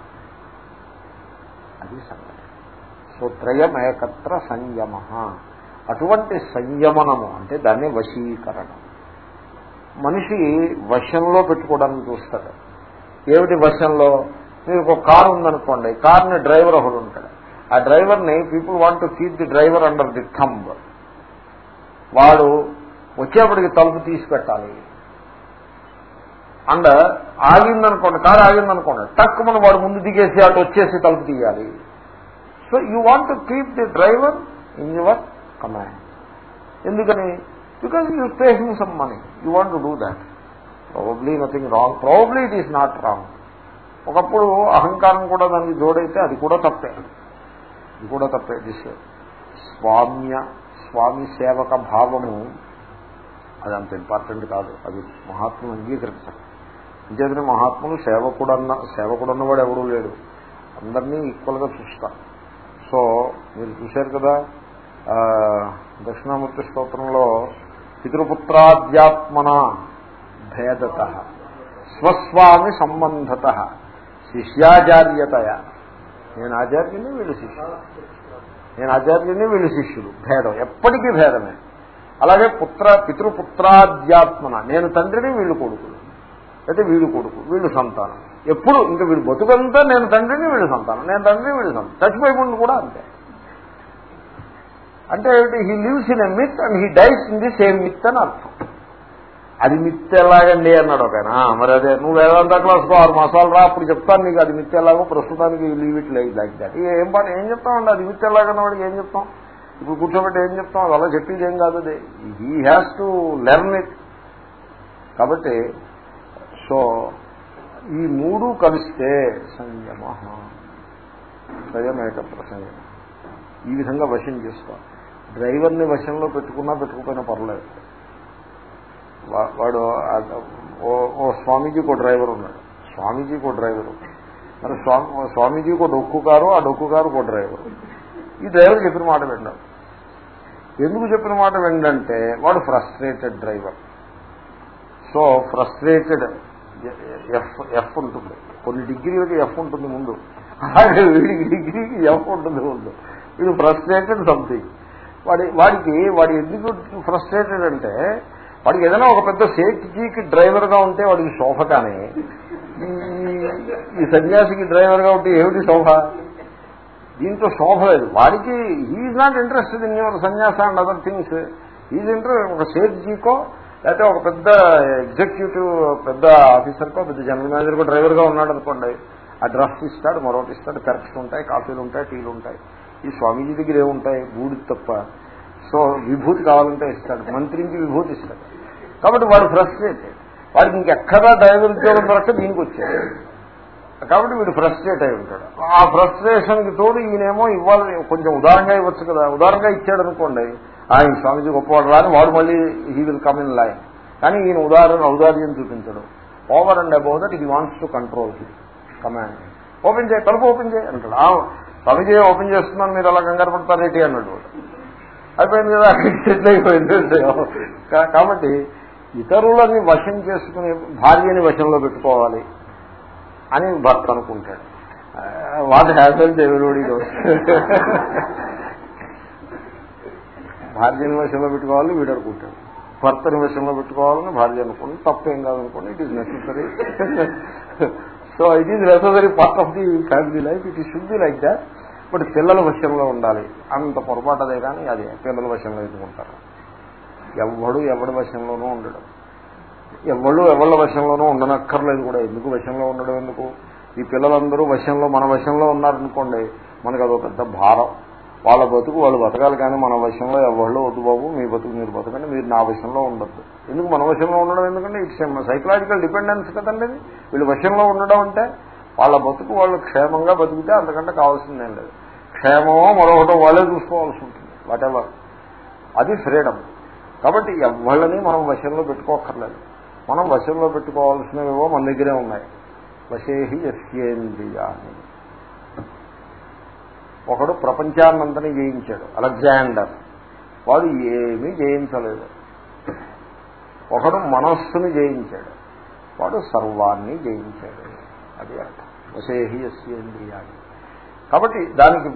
అది సంగతి. సో త్రయమేకత్ర సంయమ అటువంటి సంయమనము అంటే దాన్ని వశీకరణం. మనిషి వశంలో పెట్టుకోవడానికి చూస్తాడు. ఏమిటి వశంలో మీరు ఒక కారు ఉందనుకోండి కార్ని డ్రైవర్ ఒకడు ఉంటాడు. ఆ డ్రైవర్ని people want to keep the driver under the thumb వాడు వచ్చేప్పటికి తలుపు తీసి పెట్టాలి. అండ్ ఆగిందనుకోండి కారు ఆగిందనుకోండి టక్ మన వాడు ముందు దిగేసి అటు వచ్చేసి తలుపు తీయాలి. So you want to keep the driver in your command ఎందుకని? Because you pay him some money you want to do that probably nothing wrong probably it is not wrong ఒకప్పుడు అహంకారం కూడా దానికి జోడైతే అది కూడా తప్పే. ఇది కూడా తప్పే దిస్ స్వామ్య స్వామి సేవక భావము అది అంత ఇంపార్టెంట్ కాదు. అది మహాత్ములు అంగీకరించాలి అంతేతనే మహాత్ములు సేవకుడన్న సేవకుడన్నవాడు ఎవడూ లేడు. అందరినీ ఈక్వల్గా చూస్తారు. సో మీరు చూశారు కదా దక్షిణామూర్తి స్తోత్రంలో పితృపుత్రాధ్యాత్మన భేదత స్వస్వామి సంబంధత శిష్యాచార్యతయ. నేను ఆచార్యుని వీళ్ళు శిష్యులు. నేను ఆచార్యుని వీళ్ళు శిష్యులు. భేదం. ఎప్పటికీ భేదమే. అలాగే పుత్ర పితృపుత్రాధ్యాత్మన. నేను తండ్రిని వీళ్ళు కొడుకులు. అయితే వీళ్ళు కొడుకు వీళ్ళు సంతానం. ఎప్పుడు? ఇంకా వీళ్ళు బతుకంతా నేను తండ్రిని వీళ్ళు సంతానం. నేను తండ్రిని వీళ్ళు సంతానం. చచ్చిపోయి కూడా అంతే. అంటే he lives in a myth and he dies in the same myth అని అర్థం. అది మిత్ ఎలాగండి అన్నాడు ఒక మరి అదే నువ్వు వేదాంత క్లాస్కో ఆరు మాసాలు రా అప్పుడు చెప్తాను నీకు అది మిత్ ఎలాగో ప్రస్తుతానికి leave it like like that ఏం పని ఏం చెప్తామండి అది మిత్ ఎలాగన్న వాడికి ఏం చెప్తాం? ఇప్పుడు కూర్చోబెట్టి ఏం చెప్తాం? అది అలా చెప్పేది ఏం కాదు అది. He has to learn it కాబట్టి సో ఈ మూడు కలిస్తే సంయమ స్వయమేక ప్రసంగం. ఈ విధంగా వశం చేసుకో డ్రైవర్ని వశంలో పెట్టుకున్నా పెట్టుకుపోయినా పర్లేదు. వాడు ఓ స్వామీజీకి ఒక డ్రైవర్ ఉన్నాడు. స్వామీజీకి ఒక డ్రైవర్. మరి స్వామి స్వామీజీకి ఒక డొక్కు కారు ఆ డొక్కు కారు ఒక డ్రైవర్. ఈ డ్రైవర్ చెప్పిన మాట విన్నాడు ఎందుకు చెప్పిన మాట విండంటే వాడు frustrated driver so frustrated F F ఉంటుంది. కొన్ని డిగ్రీలకి ఎఫ్ ఉంటుంది ముందు. అలాగే వీడికి డిగ్రీకి ఎఫ్ ఉంటుంది ముందు. వీడు ఫ్రస్ట్రేటెడ్ సంథింగ్ వాడి వాడికి వాడు ఎందుకు ఫ్రస్ట్రేటెడ్ అంటే వాడికి ఏదైనా ఒక పెద్ద సేఫ్టీకి డ్రైవర్గా ఉంటే వాడికి శోభ కానీ. ఈ సన్యాసికి డ్రైవర్గా ఉంటే ఏమిటి శోభ? దీంతో శోభ లేదు. వాడికి is not interested in your సన్యాస and other things is interest ఒక సేఫ్జీకో లేకపోతే ఒక పెద్ద ఎగ్జిక్యూటివ్ పెద్ద ఆఫీసర్కో పెద్ద జనరల్ మేనేజర్కో డ్రైవర్గా ఉన్నాడు అనుకోండి. ఆ డ్రస్ ఇస్తాడు మరొకటి ఇస్తాడు కరెక్ట్స్ ఉంటాయి కాఫీలు ఉంటాయి టీలు ఉంటాయి. ఈ స్వామీజీ దగ్గర ఏముంటాయి? బూడి తప్ప. సో విభూతి కావాలంటే ఇస్తాడు. మంత్రికి విభూతి ఇస్తాడు. కాబట్టి వాడు ఫ్రస్ట్రేట్ వాడికి ఇంకెక్కడా డ్రైవర్ ఉద్యోగం దొరక్క దీనికి వచ్చాడు కాబట్టి వీడు ఫ్రస్ట్రేట్ అయి ఉంటాడు. ఆ ఫ్రస్ట్రేషన్కి తోడు ఈయనేమో ఇవ్వాలి కొంచెం ఉదారంగా ఇవ్వచ్చు కదా. ఉదారంగా ఇచ్చాడు అనుకోండి ఆయన స్వామీజీ గొప్పవాడు రాని వాడు మళ్ళీ he will come in line కానీ ఈయన ఉదాహరణ ఔదార్యం చూపించడు. ఓవర్ అండ్ అబౌవ్ దట్ ఇది wants to control he command open చేయి తలుపు ఓపెన్ చేయి అంటాడు. స్వామీజీ ఓపెన్ చేస్తున్నాను మీరు అలా కంగారు పడతారేటి? అన్నాడు అయిపోయింది కదా అయిపోయింది. కాబట్టి ఇతరులని వశం చేసుకుని భార్యని వశంలో పెట్టుకోవాలి అని భర్త అనుకుంటాడు. వాట్ హ్యాపన్ ఎవరోడి భార్యని వశంలో పెట్టుకోవాలి వీడు అనుకుంటాడు. భర్తని వశంలో పెట్టుకోవాలని భార్య అనుకోండి తప్పేం కాదనుకోండి it is necessary so it is necessary part of the family life it ఈ should be like that but పిల్లల వశంలో ఉండాలి. అంత పొరపాటు అదే కానీ అదే పిల్లల వశంలో ఎదుర్కొంటారు ఎవడు ఎవడి వశంలోనూ ఉండడం. ఎవళ్ళు ఎవళ్ళ వశంలోనూ ఉండనక్కర్లేదు కూడా. ఎందుకు వశంలో ఉండడం ఎందుకు? ఈ పిల్లలందరూ వశంలో మన వశంలో ఉన్నారనుకోండి మనకు అదొక పెద్ద భారం. వాళ్ళ బతుకు వాళ్ళు బతకాలి కానీ మన వశంలో ఎవళ్ళు వద్దు బాబు మీ బతుకు మీరు బతకండి మీరు నా వశంలో ఉండద్దు. ఎందుకు మన వశంలో ఉండడం ఎందుకంటే ఇట్స్ సైకలాజికల్ డిపెండెన్స్ కదండి వీళ్ళు వశంలో ఉండడం అంటే వాళ్ళ బతుకు వాళ్ళు క్షేమంగా బతికితే అంతకంటే కావాల్సిందేం లేదు. క్షేమమో మరొకటో వాళ్ళే చూసుకోవాల్సి ఉంటుంది. వాటెవర్ అది ఫ్రీడమ్. కాబట్టి ఎవళ్ళని మనం వశంలో పెట్టుకోక్కర్లేదు. మనం వశంలో పెట్టుకోవాల్సినవేవో మన దగ్గరే ఉన్నాయి. వశేహి యస్యేంద్రియాన్ని ఒకడు ప్రపంచాన్నంతని జయించాడు అలెగ్జాండర్. వాడు ఏమీ జయించలేదు. ఒకడు మనస్సుని జయించాడు వాడు సర్వాన్ని జయించాడు. అది అర్థం. వశేహి యస్యేంద్రియాన్ని కాబట్టి దానికి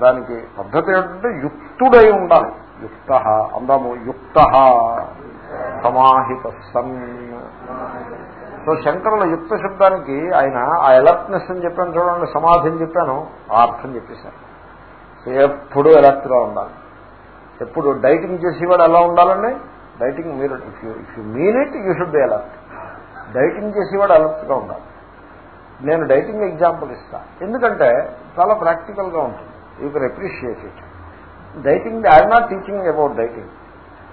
దానికి పద్ధతి ఏంటంటే యుక్తుడై ఉండాలి. యుక్త అందాము యుక్త సమాహిత సన్ సో శంకరుల యుక్త శబ్దానికి ఆయన ఆ అలర్ట్నెస్ అని చెప్పాను చూడండి సమాధి అని చెప్పాను ఆ అర్థం చెప్పేశారు. ఎప్పుడు అలర్ట్గా ఉండాలి. ఎప్పుడు డైటింగ్ చేసేవాడు ఎలా ఉండాలండి? డైటింగ్ మీరు if you if you mean it you should be alert dieting చేసేవాడు అలర్ట్గా ఉండాలి. నేను డైటింగ్ ఎగ్జాంపుల్ ఇస్తా. ఎందుకంటే చాలా ప్రాక్టికల్గా ఉంటుంది. You can appreciate it dieting I'm not teaching about dieting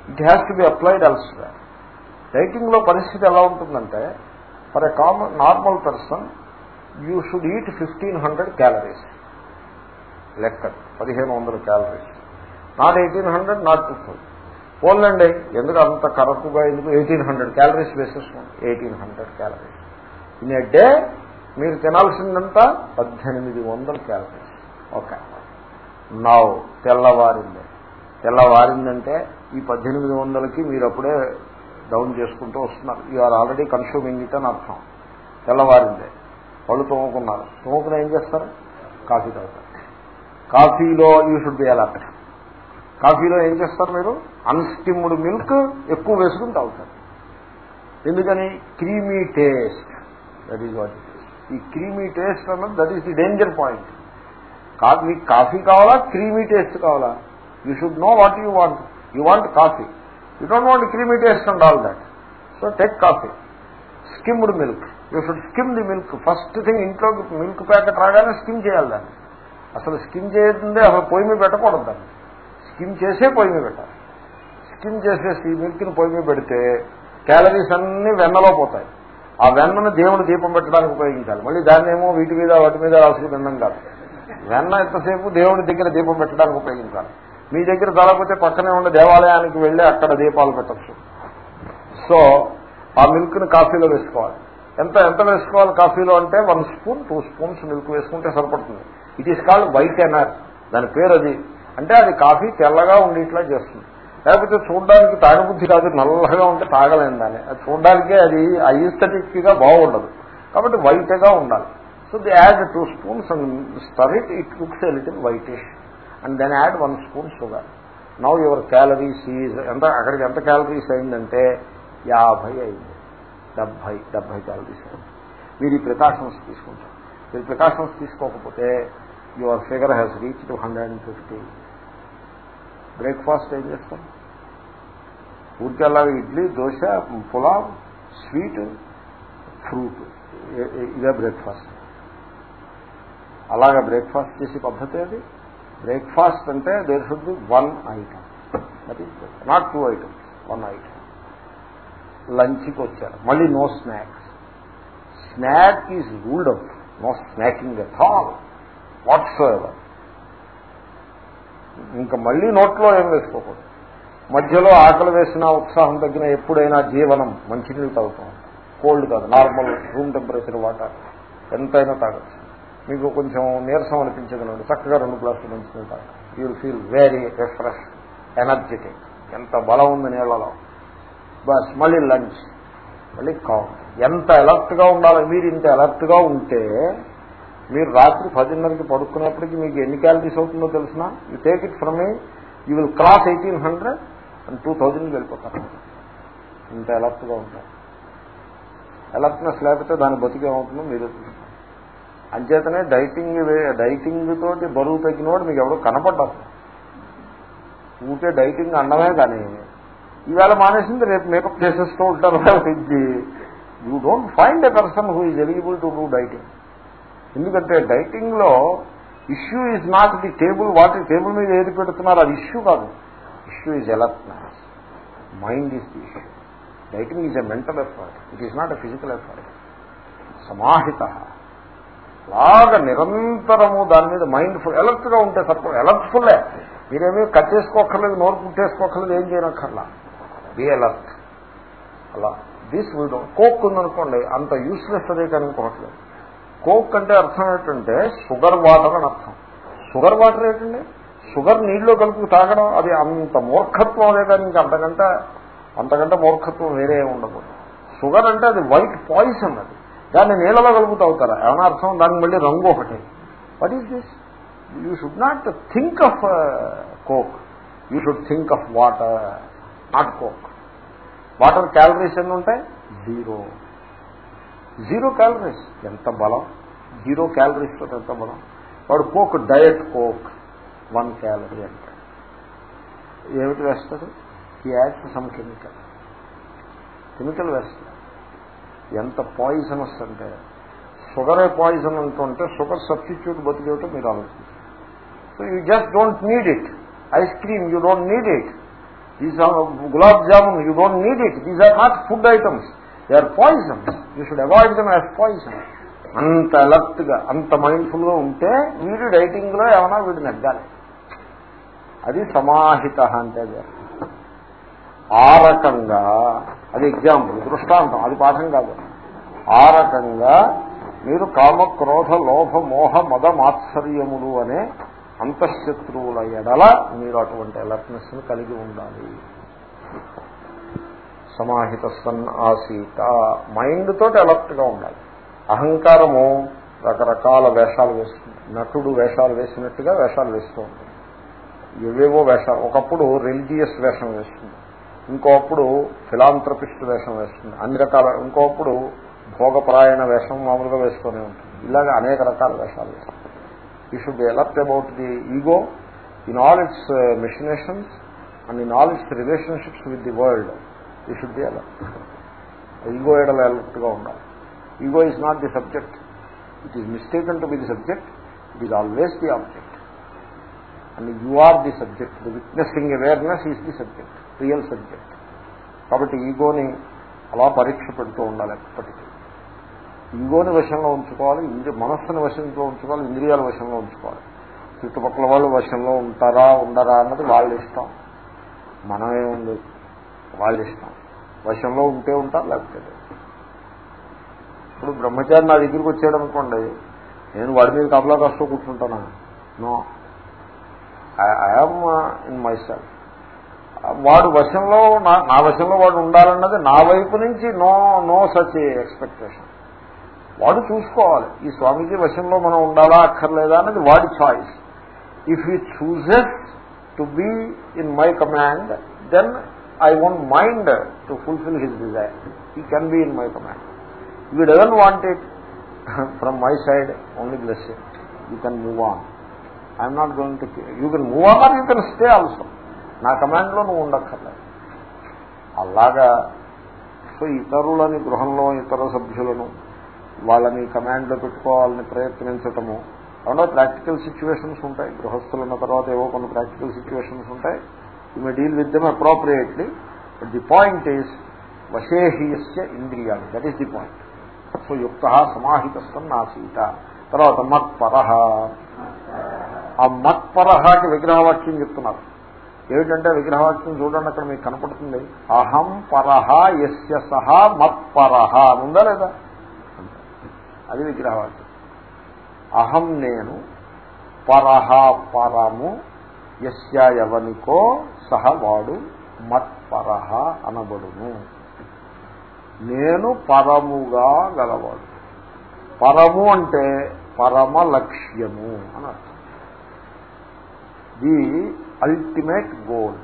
it has to be applied అల్స్గా డైటింగ్లో పరిస్థితి ఎలా ఉంటుందంటే for a common normal person you should eat fifteen hundred calories లెక్క పదిహేను వందల calories not eighteen hundred not two thousand పోన్లండి ఎందుకు అంత కరెక్ట్గా ఎందుకు ఎయిటీన్ హండ్రెడ్ క్యాలరీస్ వేసేసుకోండి? Eighteen hundred calories in a day మీరు తినాల్సిందంతా పద్దెనిమిది వందల క్యాలరీస్ ఓకే నవ్ తెల్లవారింది. తెల్లవారిందంటే ఈ పద్దెనిమిది వందలకి మీరు అప్పుడే డౌన్ చేసుకుంటూ వస్తున్నారు. You are already consuming it అని అర్థం. తెల్లవారిందే. వాళ్ళు తోముకున్నారు. తోముకుని ఏం చేస్తారు? కాఫీ తాగుతారు. కాఫీలో యూ షుడ్ బి అలర్ట్ కాఫీలో ఏం చేస్తారు మీరు? అన్స్టిమ్డ్ మిల్క్ ఎక్కువ వేసుకుని తాగుతారు. ఎందుకని? Creamy taste. That is what ఈ క్రీమీ టేస్ట్ అన్నది that is the danger point మీకు కాఫీ కావాలా? క్రీమీ టేస్ట్ కావాలా? You should know what you want you want coffee you don't want creamy taste and all that so take coffee skimmed milk you should skim the milk first thing ఇంట్లో milk packet రాగానే skim చేయాలి దాన్ని. అసలు skim చేయతుందే అసలు పొయ్యి మీద పెట్టకూడదు దాన్ని. స్కిమ్ చేసే పొయ్యి మీద పెట్టాలి. స్కిమ్ చేసేసి మిల్క్ని పొయ్యి మీద పెడితే క్యాలరీస్ అన్నీ వెన్నలో పోతాయి. ఆ వెన్నను దేవుడు దీపం పెట్టడానికి ఉపయోగించాలి. మళ్ళీ దాన్ని ఏమో వీటి మీద వాటి మీద రాసుకు తినడం కాదు. వెన్న ఎంతసేపు దేవుడి దగ్గర దీపం పెట్టడానికి ఉపయోగించాలి. మీ దగ్గర తలకపోతే పక్కనే ఉన్న దేవాలయానికి వెళ్ళి అక్కడ దీపాలు పెట్టచ్చు. సో ఆ మిల్క్ని కాఫీలో వేసుకోవాలి. ఎంత ఎంత వేసుకోవాలి కాఫీలో అంటే one spoon two spoons milk వేసుకుంటే సరిపడుతుంది. ఇట్ ఈస్ కాల్డ్ వైట్ ఎనర్ దాని పేరు అది. అంటే అది కాఫీ తెల్లగా ఉండేట్లా చేస్తుంది. లేకపోతే చూడడానికి తాగబుద్ధి కాదు నల్లగా ఉంటే తాగలేం దాన్ని. అది చూడడానికే అది ఐస్థెటిక్గా బాగుండదు. కాబట్టి వైట్గా ఉండాలి. So the add two spoons and stir it it looks a little whitish and then add one spoon sugar now your calories is ఎంత అక్కడికి ఎంత క్యాలరీస్ అయిందంటే యాభై అయింది. డెబ్బై డెబ్బై క్యాలరీస్ అయింది. మీరు ఈ ప్రికాషన్స్ తీసుకుంటారు మీరు ప్రికాషన్స్ తీసుకోకపోతే your figure has reach to hundred and fifty breakfast ఏం చేస్తాం? ఊరికి అలాగే ఇడ్లీ దోశ పులావ్ స్వీట్ ఫ్రూట్. ఇదే బ్రేక్ఫాస్ట్ అలాగా బ్రేక్ఫాస్ట్ చేసే పద్ధతి అది. బ్రేక్ఫాస్ట్ అంటే there should be one item that not two items one item లంచ్కి వచ్చారు. మళ్ళీ no snacks snack is ruled out no snacking at all what's ever ఇంకా మళ్ళీ నోట్లో ఏం వేసుకోకూడదు. మధ్యలో ఆకలి వేసిన ఉత్సాహం తగ్గిన ఎప్పుడైనా జీవనం మంచినీళ్ళు తాగుతాం. కోల్డ్ కాదు నార్మల్ రూమ్ టెంపరేచర్ వాటర్ ఎంతైనా తాగచ్చు. మీకు కొంచెం నీరసం అనిపించగలండి చక్కగా రెండు గ్లాసులు పెంచుకుంటారు. You feel very refresh energetic ఎంత బలం ఉంది నీళ్ళలో. బస్ మళ్ళీ లంచ్ మళ్ళీ కౌంట్ ఎంత అలర్ట్గా ఉండాలి? మీరు ఇంత అలర్ట్గా ఉంటే మీరు రాత్రి పదిన్నరకి పడుకునేప్పటికి మీకు ఎన్ని క్యాలరీస్ అవుతుందో తెలిసిన? You take it from me you will cross eighteen hundred and two థౌజండ్కి వెళ్ళిపోతారు. ఇంత అలర్ట్గా ఉంటారు అలర్ట్నెస్ లేకపోతే దాని బతికేమవుతుందో మీరు అంచేతనే డైటింగ్ డైటింగ్ తోటి బరువు తగ్గినోడు మీకు ఎవరు కనపడ్డారు ఊకే డైటింగ్ అండమే కానీ. ఇవాళ మానేసింది రేపు మేకప్ చేసేస్తూ ఉంటారు ఇది you don't find a person who is eligible to do dieting ఎందుకంటే డైటింగ్లో issue is not the table వాటి టేబుల్ మీద ఏది పెడుతున్నారు అది ఇష్యూ కాదు. Issue is alertness mind is the issue dieting is a mental effort it is not a physical effort సమాహిత. బాగా నిరంతరము దాని మీద మైండ్ ఫుల్ అలర్ట్గా ఉంటే తప్ప అలర్ట్ఫుల్లే మీరేమీ కట్ చేసుకోక్కర్లేదు నోరు పుట్టేసుకోక్కర్లేదు ఏం చేయనక్కర్లా. బి ఎలర్ట్ అలా. దిస్ వీడు కోక్ ఉందనుకోండి అంత యూస్లెస్ అదే కానీ ఇంకోట్లేదు కోక్ అంటే అర్థం ఏంటంటే షుగర్ వాటర్ అని అర్థం. షుగర్ వాటర్ ఏంటండి? షుగర్ నీళ్ళలో కలుపు తాగడం అది అంత మూర్ఖత్వం అదే కానీ ఇంకా అంతకంటే అంతకంటే మూర్ఖత్వం వేరే ఉండదు. షుగర్ అంటే అది వైట్ పాయిజన్ అది. దాన్ని నీళ్ళలో కలుపుతూ అవుతారా? ఏమైనా అర్థం? దానికి మళ్ళీ రంగు ఒకటి. What is this you should not think of coke you should think of water not coke water calories ఎన్ని ఉంటాయి? జీరో జీరో క్యాలరీస్ ఎంత బలం? జీరో క్యాలరీస్ తోటి ఎంత బలం? వాడు coke diet coke one calorie అంటాడు ఏమిటి వేస్తాడు ఈ యాడ్స్ సమ్ కెమికల్ కెమికల్ వేస్తాడు ఎంత పాయిజనస్ అంటే షుగరే పాయిజన్ అంటుంటే షుగర్ సబ్స్టిట్యూట్ బతికేటో మీరు ఆలోచించారు so you just don't need it ice cream you don't need it these are gulab jamun you don't need it these are not food items they are poison you should avoid them as poison అంత అలర్ట్గా అంత మైండ్ఫుల్గా ఉంటే వీడు డైటింగ్లో ఏమైనా వీడు నెగ్గాలి అది సమాహిత అంటే అది ఆ రకంగా అది ఎగ్జాంపుల్ దృష్టాంతం అది పాఠం కాదు. ఆ రకంగా మీరు కామ క్రోధ లోభ మోహ మద మాత్సర్యములు అనే అంతఃశత్రువుల ఎడల మీరు అటువంటి అలర్ట్నెస్ను కలిగి ఉండాలి. సమాహిత సన్ ఆసీత. మైండ్ తోటి అలర్ట్గా ఉండాలి. అహంకారము రకరకాల వేషాలు వేస్తుంది. నటుడు వేషాలు వేసినట్టుగా వేషాలు వేస్తూ ఉంటుంది ఏవేవో వేషాలు. ఒకప్పుడు రిలీజియస్ వేషం వేస్తుంది ఇంకోప్పుడు ఫిలాంథ్రపిస్ట్ వేషం వేస్తుంది. అన్ని రకాల ఇంకోప్పుడు భోగపరాయణ వేషం మామూలుగా వేసుకునే ఉంటుంది. ఇలాగ అనేక రకాల వేషాలు వేస్తుంది you should be alert about the ego in all its machinations and in all its relationships with the world you should be alert ego ఎడల అలర్ట్గా ఉండాలి. Ego is not the subject it is mistaken to be the subject it is always the object and you are the subject the witnessing awareness is the subject real subject కాబట్టి ఈగోని అలా పరీక్ష పెడుతూ ఉండాలి ఎప్పటికీ. ఈగోని వశంలో ఉంచుకోవాలి ఇంద్రి మనస్సుని వశంలో ఉంచుకోవాలి ఇంద్రియాల వశంలో ఉంచుకోవాలి. చుట్టుపక్కల వాళ్ళు వశంలో ఉంటారా ఉండరా అన్నది వాళ్ళ ఇష్టం. మనమే ఉంది వాళ్ళ ఇష్టం. వశంలో ఉంటే ఉంటారు లేకపోతే ఇప్పుడు బ్రహ్మచారి నా దగ్గరికి వచ్చాడు అనుకోండి నేను వాడి మీద కబలా కాస్తూ కూర్చుంటానా? No. I I'm in my self వాడు వశంలో నా నా వశంలో వాడు ఉండాలన్నది నా వైపు నుంచి నో నో సచ్ ఎక్స్పెక్టేషన్ వాడు చూసుకోవాలి. ఈ స్వామీజీ వశంలో మనం ఉండాలా అక్కర్లేదా అన్నది వాడి choice if you chooses to be in my command then I won't mind to fulfil his desire he can be in my command you doesn't want it from my side only blessing you can move on I'm not going to you can move on or you can stay also నా కమాండ్లో నువ్వు ఉండక్కర్లేదు. అలాగా. So ఇతరులని గృహంలో ఇతర సభ్యులను వాళ్ళని కమాండ్లో పెట్టుకోవాలని ప్రయత్నించటము. ఏమన్నా ప్రాక్టికల్ సిచ్యువేషన్స్ ఉంటాయి. గృహస్థులున్న తర్వాత ఏవో కొన్ని ప్రాక్టికల్ సిచ్యువేషన్స్ ఉంటాయి. You may deal with them appropriately. But the point is వశేహీయస్య ఇంద్రియాలు. That is the point. So యుక్త సమాహితస్థం నాసీత. తర్వాత మత్పర. ఆ మత్పరహకి విగ్రహవాక్యం చెప్తున్నారు. ఏమిటంటే విగ్రహవాక్యం చూడండి అక్కడ మీకు కనపడుతుంది. అహం పరహ ఎస్య సహా మత్పరహ అని ఉందా లేదా? అది విగ్రహవాక్యం అహం నేను పరహ పరము ఎస్య ఎవనికో సహ వాడు మత్పరహ అనబడును. నేను పరముగా గలవాడు. పరము అంటే పరమ లక్ష్యము అని అర్థం. The ultimate goal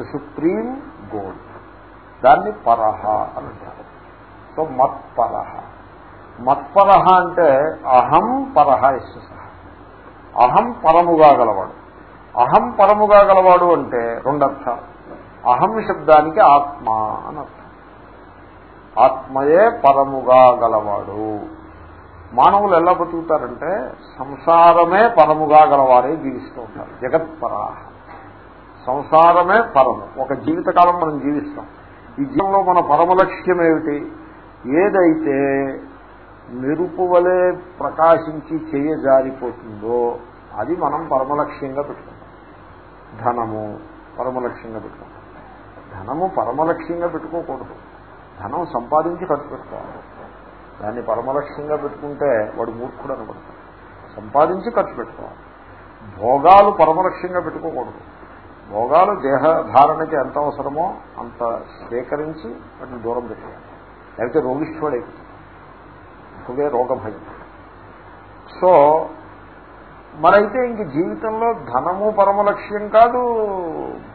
the supreme goal దాన్ని పరహ అని అంటారు. సో మత్పరహ. మత్పరహ అంటే అహం పరహ ఇష్ట అహం పరముగా గలవాడు. అహం పరముగా గలవాడు అంటే రెండర్థాలు. అహం శబ్దానికి ఆత్మ అని అర్థం ఆత్మయే పరముగా గలవాడు. మానవులు ఎలా బతుకుతారంటే సంసారమే పరముగా గలవారే జీవిస్తూ ఉంటారు. జగత్పరా. సంసారమే పరము. ఒక జీవితకాలం మనం జీవిస్తాం. ఈ జీవంలో మన పరమ లక్ష్యం ఏమిటి? ఏదైతే మెరుపు వలె ప్రకాశించి చేయజారిపోతుందో అది మనం పరమలక్ష్యంగా పెట్టుకుంటాం. ధనము పరమలక్ష్యంగా పెట్టుకుంటాం. ధనము పరమలక్ష్యంగా పెట్టుకోకూడదు. ధనం సంపాదించి ఖర్చు పెట్టుకోవాలి. దాన్ని పరమలక్ష్యంగా పెట్టుకుంటే వాడు మూర్ఖుడు అనబడతాడు. సంపాదించి ఖర్చు పెట్టుకోవాలి. భోగాలు పరమలక్ష్యంగా పెట్టుకోకూడదు. భోగాలు దేహధారణకి ఎంత అవసరమో అంత స్వీకరించి వాటిని దూరం పెట్టాలి లేకపోతే రోగిష్ఠుడైపోతుంది ఇదే రోగభయం. సో మరైతే ఇంక జీవితంలో ధనము పరమలక్ష్యం కాదు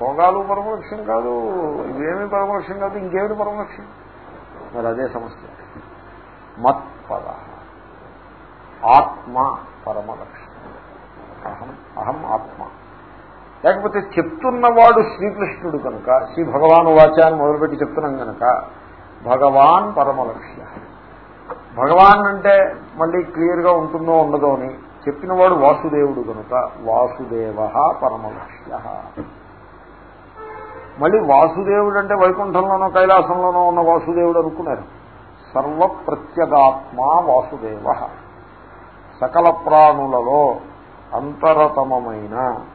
భోగాలు పరమలక్ష్యం కాదు ఇవేమి పరమలక్ష్యం కాదు ఇంకేమిటి పరమలక్ష్యం? మరి అదే సమస్య. మత్పద ఆత్మ పరమలక్ష్యం అహం అహం ఆత్మ. లేకపోతే చెప్తున్నవాడు శ్రీకృష్ణుడు కనుక శ్రీ భగవాన్ వాచాన్ని మొదలుపెట్టి చెప్తున్నాం కనుక భగవాన్ పరమలక్ష్య. భగవాన్ అంటే మళ్ళీ క్లియర్గా ఉంటుందో ఉండదో అని చెప్పినవాడు వాసుదేవుడు కనుక వాసుదేవ పరమలక్ష్య. మళ్ళీ వాసుదేవుడు అంటే వైకుంఠంలోనో కైలాసంలోనో ఉన్న వాసుదేవుడు అనుకున్నారు. సర్వ ప్రత్యగాత్మా వాసుదేవ. సకల ప్రాణులలో అంతరతమైన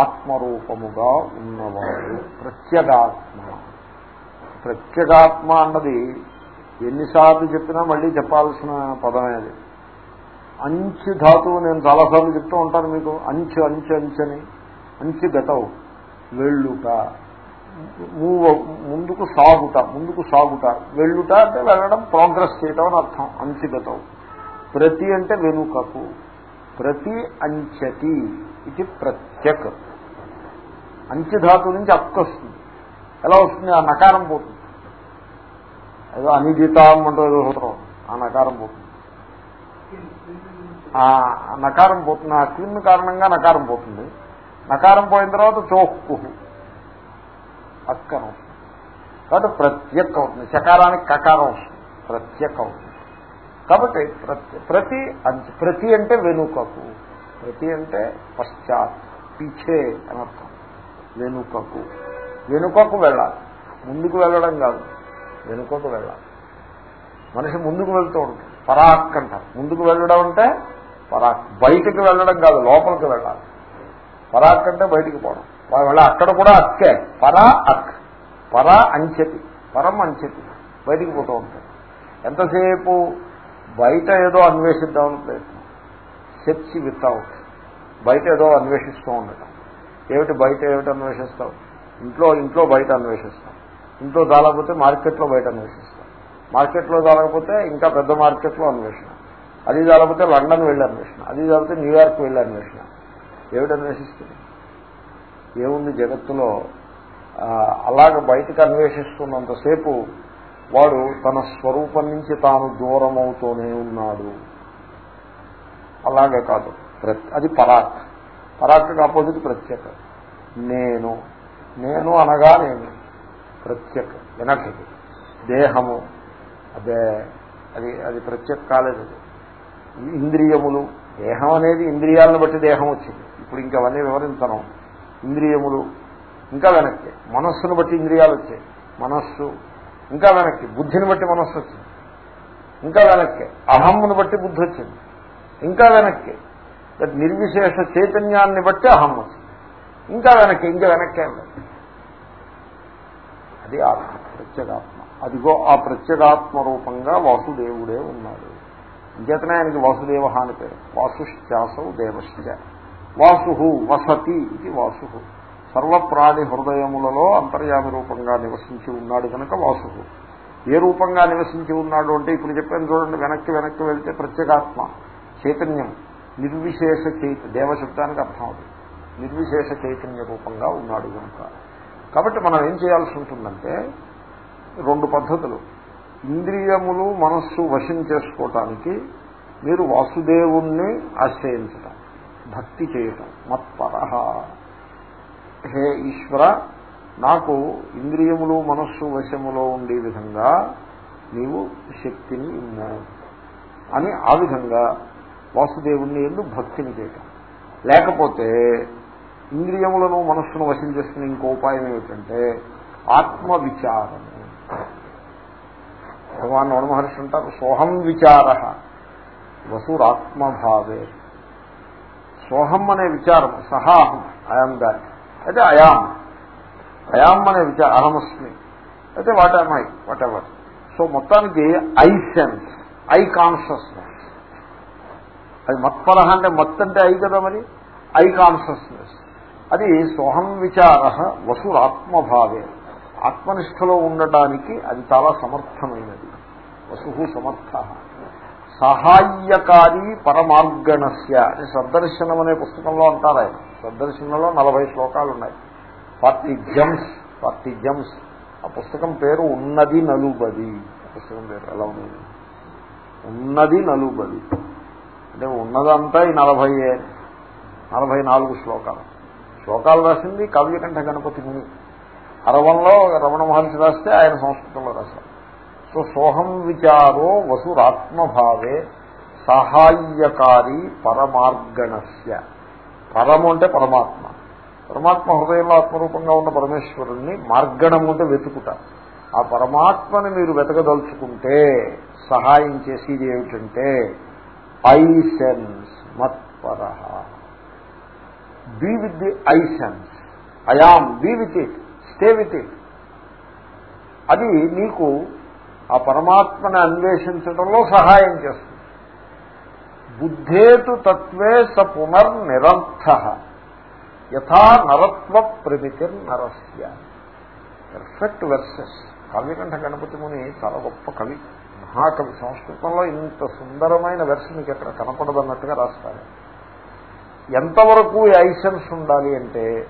ఆత్మరూపముగా ఉన్నవాడు ప్రత్యేగాత్మ. ప్రత్యేగాత్మ అన్నది ఎన్నిసార్లు చెప్పినా మళ్ళీ చెప్పాల్సిన పదమే అది. అంచు ధాతువు నేను చాలాసార్లు చెప్తూ ఉంటాను మీకు. అంచు అంచు అంచని. అంచు గతవు. వెళ్ళుట. మూవ్ ముందుకు సాగుట ముందుకు సాగుట. వెళ్ళుట అంటే వెళ్ళడం ప్రోగ్రెస్ చేయటం అని అర్థం అంచుగతం ప్రతి అంటే వెనుకకు. ప్రతి అంచతి ఇది ప్రత్యక్. అంచుధాతు నుంచి అక్క వస్తుంది. ఎలా వస్తుంది? ఆ నకారం పోతుంది. ఏదో అనిజితాం అంటే ఏదో సూత్రం. ఆ నకారం పోతుంది. ఆ నకారం పోతుంది. ఆ క్రిమ్ కారణంగా నకారం పోతుంది. నకారం పోయిన తర్వాత చోక్కు అక్కను. కాబట్టి ప్రత్యేక అవుతుంది. చకారానికి కకారం వస్తుంది. ప్రత్యేక అవుతుంది. కాబట్టి ప్రతి ప్రతి అంటే వెనుకకు. ప్రతి అంటే పశ్చాత్ పీఛే అనర్థం వెనుకకు. వెనుకకు వెళ్ళాలి. ముందుకు వెళ్ళడం కాదు. వెనుకకు వెళ్ళాలి. మనిషి ముందుకు వెళ్తూ ఉంటుంది. పరాక్ అంటారు. ముందుకు వెళ్ళడం అంటే పరాక్. బయటికి వెళ్ళడం కాదు. లోపలికి వెళ్ళాలి. పరాక్ అంటే బయటికి పోవడం. వాళ్ళ అక్కడ కూడా అక్కే. పరా అక్. పరా అంచెతి. పరం అంచెతి. బయటికి పోతూ ఉంటాడు ఎంతసేపు బయట ఏదో అన్వేషిద్దామని ప్రయత్నం. Search without. బయట ఏదో అన్వేషిస్తూ ఉండటం. ఏమిటి బయట ఏమిటి అన్వేషిస్తావు? ఇంట్లో ఇంట్లో బయట అన్వేషిస్తాం ఇంట్లో దాలకపోతే మార్కెట్లో బయట అన్వేషిస్తాం మార్కెట్లో దాలకపోతే ఇంకా పెద్ద మార్కెట్లో అన్వేషణ. అది దాలకపోతే లండన్ వెళ్ళి అన్వేషణ. అది దాలకపోతే న్యూయార్క్ వెళ్ళి అన్వేషణ. ఏమిటి అన్వేషిస్తుంది ఏముంది జగత్తులో అలాగ బయటకు అన్వేషిస్తున్నంతసేపు వాడు తన స్వరూపం నుంచి తాను దూరమవుతూనే ఉన్నాడు. అలాగే కాదు. అది పరాక్. పరాక్ ఆపోజిట్ ప్రత్యేక. నేను. నేను అనగా నేను. ప్రత్యేక. వెనక్కి. దేహము. అదే అది అది ప్రత్యేక కాలేదు ఇంద్రియములు. దేహం అనేది ఇంద్రియాలను బట్టి దేహం వచ్చింది. ఇప్పుడు ఇంకవన్నీ వివరించను. ఇంద్రియములు ఇంకా వెనక్కి. మనస్సును బట్టి ఇంద్రియాలు వచ్చాయి. మనస్సు ఇంకా వెనక్కి. బుద్ధిని బట్టి మనస్సు వచ్చింది. ఇంకా వెనక్కి. అహమ్మును బట్టి బుద్ధి వచ్చింది. ఇంకా వెనక్కి. నిర్విశేష చైతన్యాన్ని బట్టి అహం వచ్చింది. ఇంకా వెనక్కి. ఇంకా వెనక్కే అది ఆత్మ ప్రత్యేగాత్మ. అదిగో ఆ ప్రత్యేగాత్మ రూపంగా వాసుదేవుడే ఉన్నాడు. ఇంకేతనే ఆయనకి వాసుదేవ అని పేరు. వాసుశ్చాసౌ దేవశ్చ. వాసు వసతి ఇది వాసు సర్వప్రాణి హృదయములలో అంతర్యామి రూపంగా నివసించి ఉన్నాడు కనుక వాసు ఏ రూపంగా నివసించి ఉన్నాడు అంటే ఇప్పుడు చెప్పాను చూడండి వెనక్కి వెనక్కి వెళ్తే ప్రత్యేకాత్మ చైతన్యం నిర్విశేష చైత దేవశబ్దానికి అర్థం అవుతుంది నిర్విశేష చైతన్య రూపంగా ఉన్నాడు కనుక. కాబట్టి మనం ఏం చేయాల్సి ఉంటుందంటే రెండు పద్ధతులు. ఇంద్రియములు మనస్సు వశం చేసుకోవటానికి మీరు వాసుదేవుణ్ణి ఆశ్రయించటం. భక్తి చేయటం మత్పర. హే ఈశ్వర నాకు ఇంద్రియములు మనస్సు వశములో ఉండే విధంగా నీవు శక్తిని ఇమ్ము అని ఆ విధంగా వాసుదేవుణ్ణి ఎందు భక్తిని చేయటం. లేకపోతే ఇంద్రియములను మనస్సును వశం చేసుకునే ఇంకో ఉపాయం ఏమిటంటే ఆత్మవిచారం భగవాన్ వన మహర్షి అంటారు సోహం విచార. వసురాత్మభావే. సోహం అనే విచారం సహాహం అయాం దాట్ అయితే అయాం అయాం అనే విచార అహమస్మి అయితే what I what ever so మొత్తానికి ఐ సెన్స్ ఐ కాన్షియస్నెస్ అది మత్పర అంటే మత్ అంటే ఐ కదా మరి? ఐ కాన్షియస్నెస్ అది సోహం విచార వసురాత్మభావే. ఆత్మనిష్టలో ఉండటానికి అది చాలా సమర్థమైనది. వసు సమర్థ. సహాయకారి పరమార్గణస్య. అని సద్దర్శనం అనే పుస్తకంలో అంటారు ఆయన. సద్దర్శనంలో నలభై శ్లోకాలు ఉన్నాయి ఫార్టీ జమ్స్ ఫార్టీ జమ్స్ ఆ పుస్తకం పేరు ఉన్నది నలుబది. పుస్తకం పేరు ఎలా ఉంది ఉన్నది నలుబది. అంటే ఉన్నదంతా ఈ నలభై నలభై నాలుగు శ్లోకాలు. శ్లోకాలు రాసింది కవ్యకంఠ గణపతి ముని. అరవంలో రమణ మహర్షి రాస్తే ఆయన సంస్కృతంలో రాశారు. సో సోహం విచారో వసురాత్మభావే సహాయకారి పరమార్గణస్య. పరము అంటే పరమాత్మ. పరమాత్మ హృదయంలో ఆత్మరూపంగా ఉన్న పరమేశ్వరుణ్ణి మార్గణము అంటే వెతుకుట. ఆ పరమాత్మని మీరు వెతకదలుచుకుంటే సహాయం చేసేది ఏమిటంటే I sense మత్పర be with the I sense I am be with it stay with it అది నీకు ఆ పరమాత్మని అన్వేషించడంలో సహాయం చేస్తుంది. బుద్ధేతు తత్వే స పునర్నిరర్థ యథా నరత్వ ప్రమితిర్ నరస్య పెర్ఫెక్ట్ వెర్సెస్ కావ్యకంఠ గణపతి ముని చాలా గొప్ప కవి. మహాకవి. సంస్కృతంలో ఇంత సుందరమైన వెర్స్ మీకు ఎక్కడ కనపడదన్నట్టుగా రాస్తారు. ఎంతవరకు ఐసెన్స్ ఉండాలి అంటే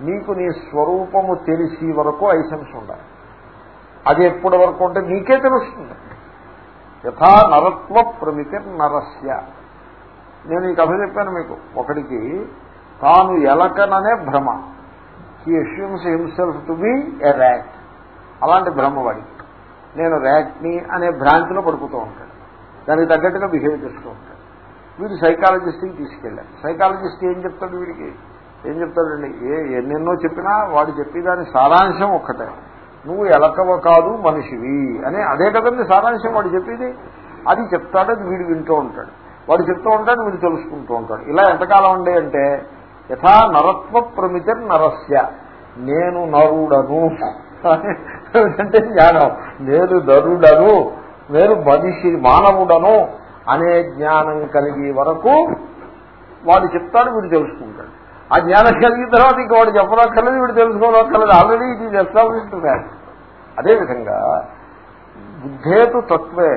నీకు నీ స్వరూపము తెలిసి వరకు ఐసెన్స్ ఉండాలి. అది ఎప్పటి వరకు అంటే నీకే తెలుస్తుంది. యథా నరత్వ ప్రమితి నరస్య. నేను ఈ కథ చెప్పాను మీకు ఒకడికి తాను ఎలకననే భ్రమ. He assumes himself to be a rat అలాంటి భ్రమ వాడికి. నేను ర్యాట్ని అనే భ్రాంతిలో పడుకుతూ ఉంటాడు. దానికి తగ్గట్టుగా బిహేవ్ చేస్తూ ఉంటాడు. వీడు సైకాలజిస్ట్కి తీసుకెళ్ళాడు. సైకాలజిస్ట్ ఏం చెప్తాడు వీడికి? ఏం చెప్తాడండి? ఏ ఎన్నెన్నో చెప్పినా వాడు చెప్పేదాని సారాంశం ఒక్కటే. నువ్వు ఎలకవ కాదు మనిషివి అని అదే కదండి సారాంశం వాడు చెప్పేది? అది చెప్తాడు అది వీడు వింటూ ఉంటాడు. వాడు చెప్తూ ఉంటాడు వీడు తెలుసుకుంటూ ఉంటాడు. ఇలా ఎంతకాలం ఉండే అంటే యథా నరత్వ ప్రమితిర్ నరస్య. నేను నరుడను. అంటే జ్ఞానం. నేను నరుడను నేను మనిషి మానవుడను అనే జ్ఞానం కలిగే వరకు వాడు చెప్తాడు వీడు తెలుసుకుంటాడు. ఆ జ్ఞానం కలిగిన తర్వాత ఇంకా వాడు చెప్పనక్కర్లేదు వీడు తెలుసుకోనక్కర్లేదు. ఆల్రెడీ ఇది ఎస్టాబ్లిష్డ్ ఫ్యాక్ట్ అదేవిధంగా బుద్ధేతు తత్వే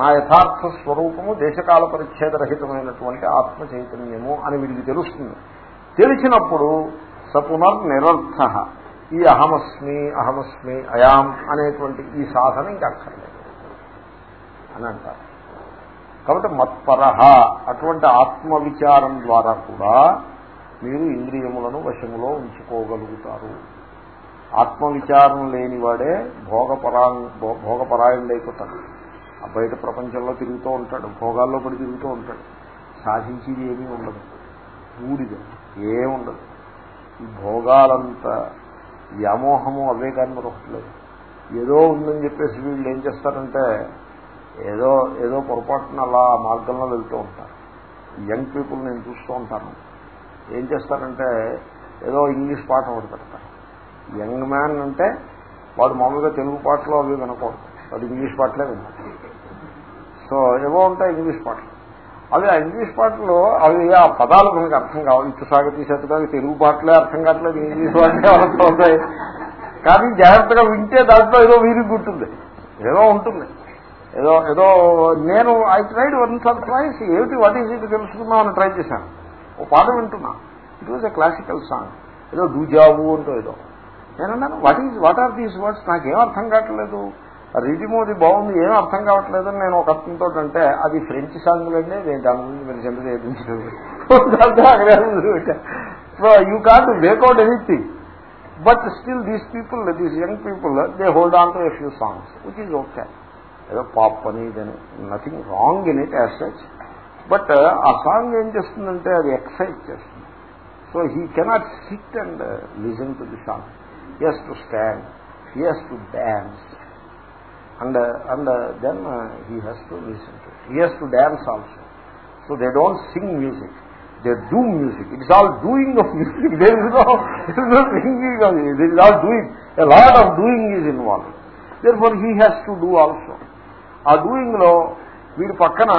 నా యథార్థ స్వరూపము దేశకాల పరిచ్ఛేదరహితమైనటువంటి ఆత్మ చైతన్యము అని వీడికి తెలుస్తుంది. తెలిసినప్పుడు సపునర్ నిరర్థ ఈ అహమస్మి అహమస్మి అయాం అనేటువంటి ఈ సాధన ఇంకా అక్కర్లేదు అని అంటారు. కాబట్టి మత్పరహ అటువంటి ఆత్మవిచారం ద్వారా కూడా మీరు ఇంద్రియములను వశములో ఉంచుకోగలుగుతారు. ఆత్మవిచారం లేనివాడే భోగపరా భోగపరాయణుడైపోతాడు ఆ బయట ప్రపంచంలో తిరుగుతూ ఉంటాడు భోగాల్లో పడి తిరుగుతూ ఉంటాడు. సాధించేది ఏమీ ఉండదు. బూడిద ఏముండదు ఈ భోగాలంతా వ్యామోహము అవే కానీ మరొకట్లేదు ఏదో ఉందని చెప్పేసి వీళ్ళు ఏం చేస్తారంటే ఏదో ఏదో పొరపాటున అలా మార్గంలో వెళ్తూ ఉంటారు. యంగ్ పీపుల్ నేను చూస్తూ ఉంటాను. ఏం చేస్తారంటే ఏదో ఇంగ్లీష్ పాట ఒకటి పెడతారు. యంగ్ మ్యాన్ అంటే వాడు మామూలుగా తెలుగు పాటలు అవి వినకూడదు. వాడు ఇంగ్లీష్ పాటలే విన్నారు సో ఏవో ఉంటాయి ఇంగ్లీష్ పాటలు. అవి ఆ ఇంగ్లీష్ పాటలు అవి ఆ పదాలు మనకు అర్థం కావాలి ఇటు సాగతి శతగా తెలుగు పాటలే అర్థం కావట్లేదు ఇంగ్లీష్ పాటలే అర్థం అవుతాయి. కానీ జాగ్రత్తగా వింటే దాంట్లో ఏదో వీరి గుర్తుంది ఏదో ఉంటుంది. ఏదో ఏదో నేను I tried one sir tries ఏమిటి వాట్ ఈజ్ ఇది తెలుసుకుందామని ట్రై చేశాను. ఓ పాట వింటున్నా. It was a classical song ఏదో డూజావు అంటూ ఏదో. నేనన్నాను what is what are these words నాకేం అర్థం కావట్లేదు. రిజిమోది బాగుంది ఏం అర్థం కావట్లేదు అని నేను ఒక అర్థంతో అంటే అది ఫ్రెంచ్ సాంగ్లండి నేను దాని గురించి మీరు చెంత చేయించలేదు so you can't work out anything but still these people these young people they hold on to a few songs which is okay ఏదో పాప్ అని ఇదని nothing wrong in it as such but ఆ song ఏం చేస్తుందంటే అది excite చేస్తుంది. So he cannot sit and listen to the song. He has to stand he has to dance and and then he has to listen to he has to dance also. So they don't sing music. They do music. It is all doing of music. There is no singing of that is all doing a lot of doing is involve there for he has to do also ఆ డూయింగ్లో వీడి పక్కన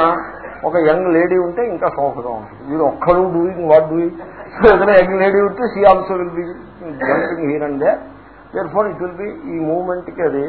ఒక young lady ఉంటే ఇంకా సోఫగా ఉంటుంది. వీడు ఒక్కడు డూయింగ్ వాట్ డూయింగ్. సో ఏదైనా యంగ్ లేడీ ఉంటే she also will be jumping here and there for it will be ఈ మూమెంట్కి అది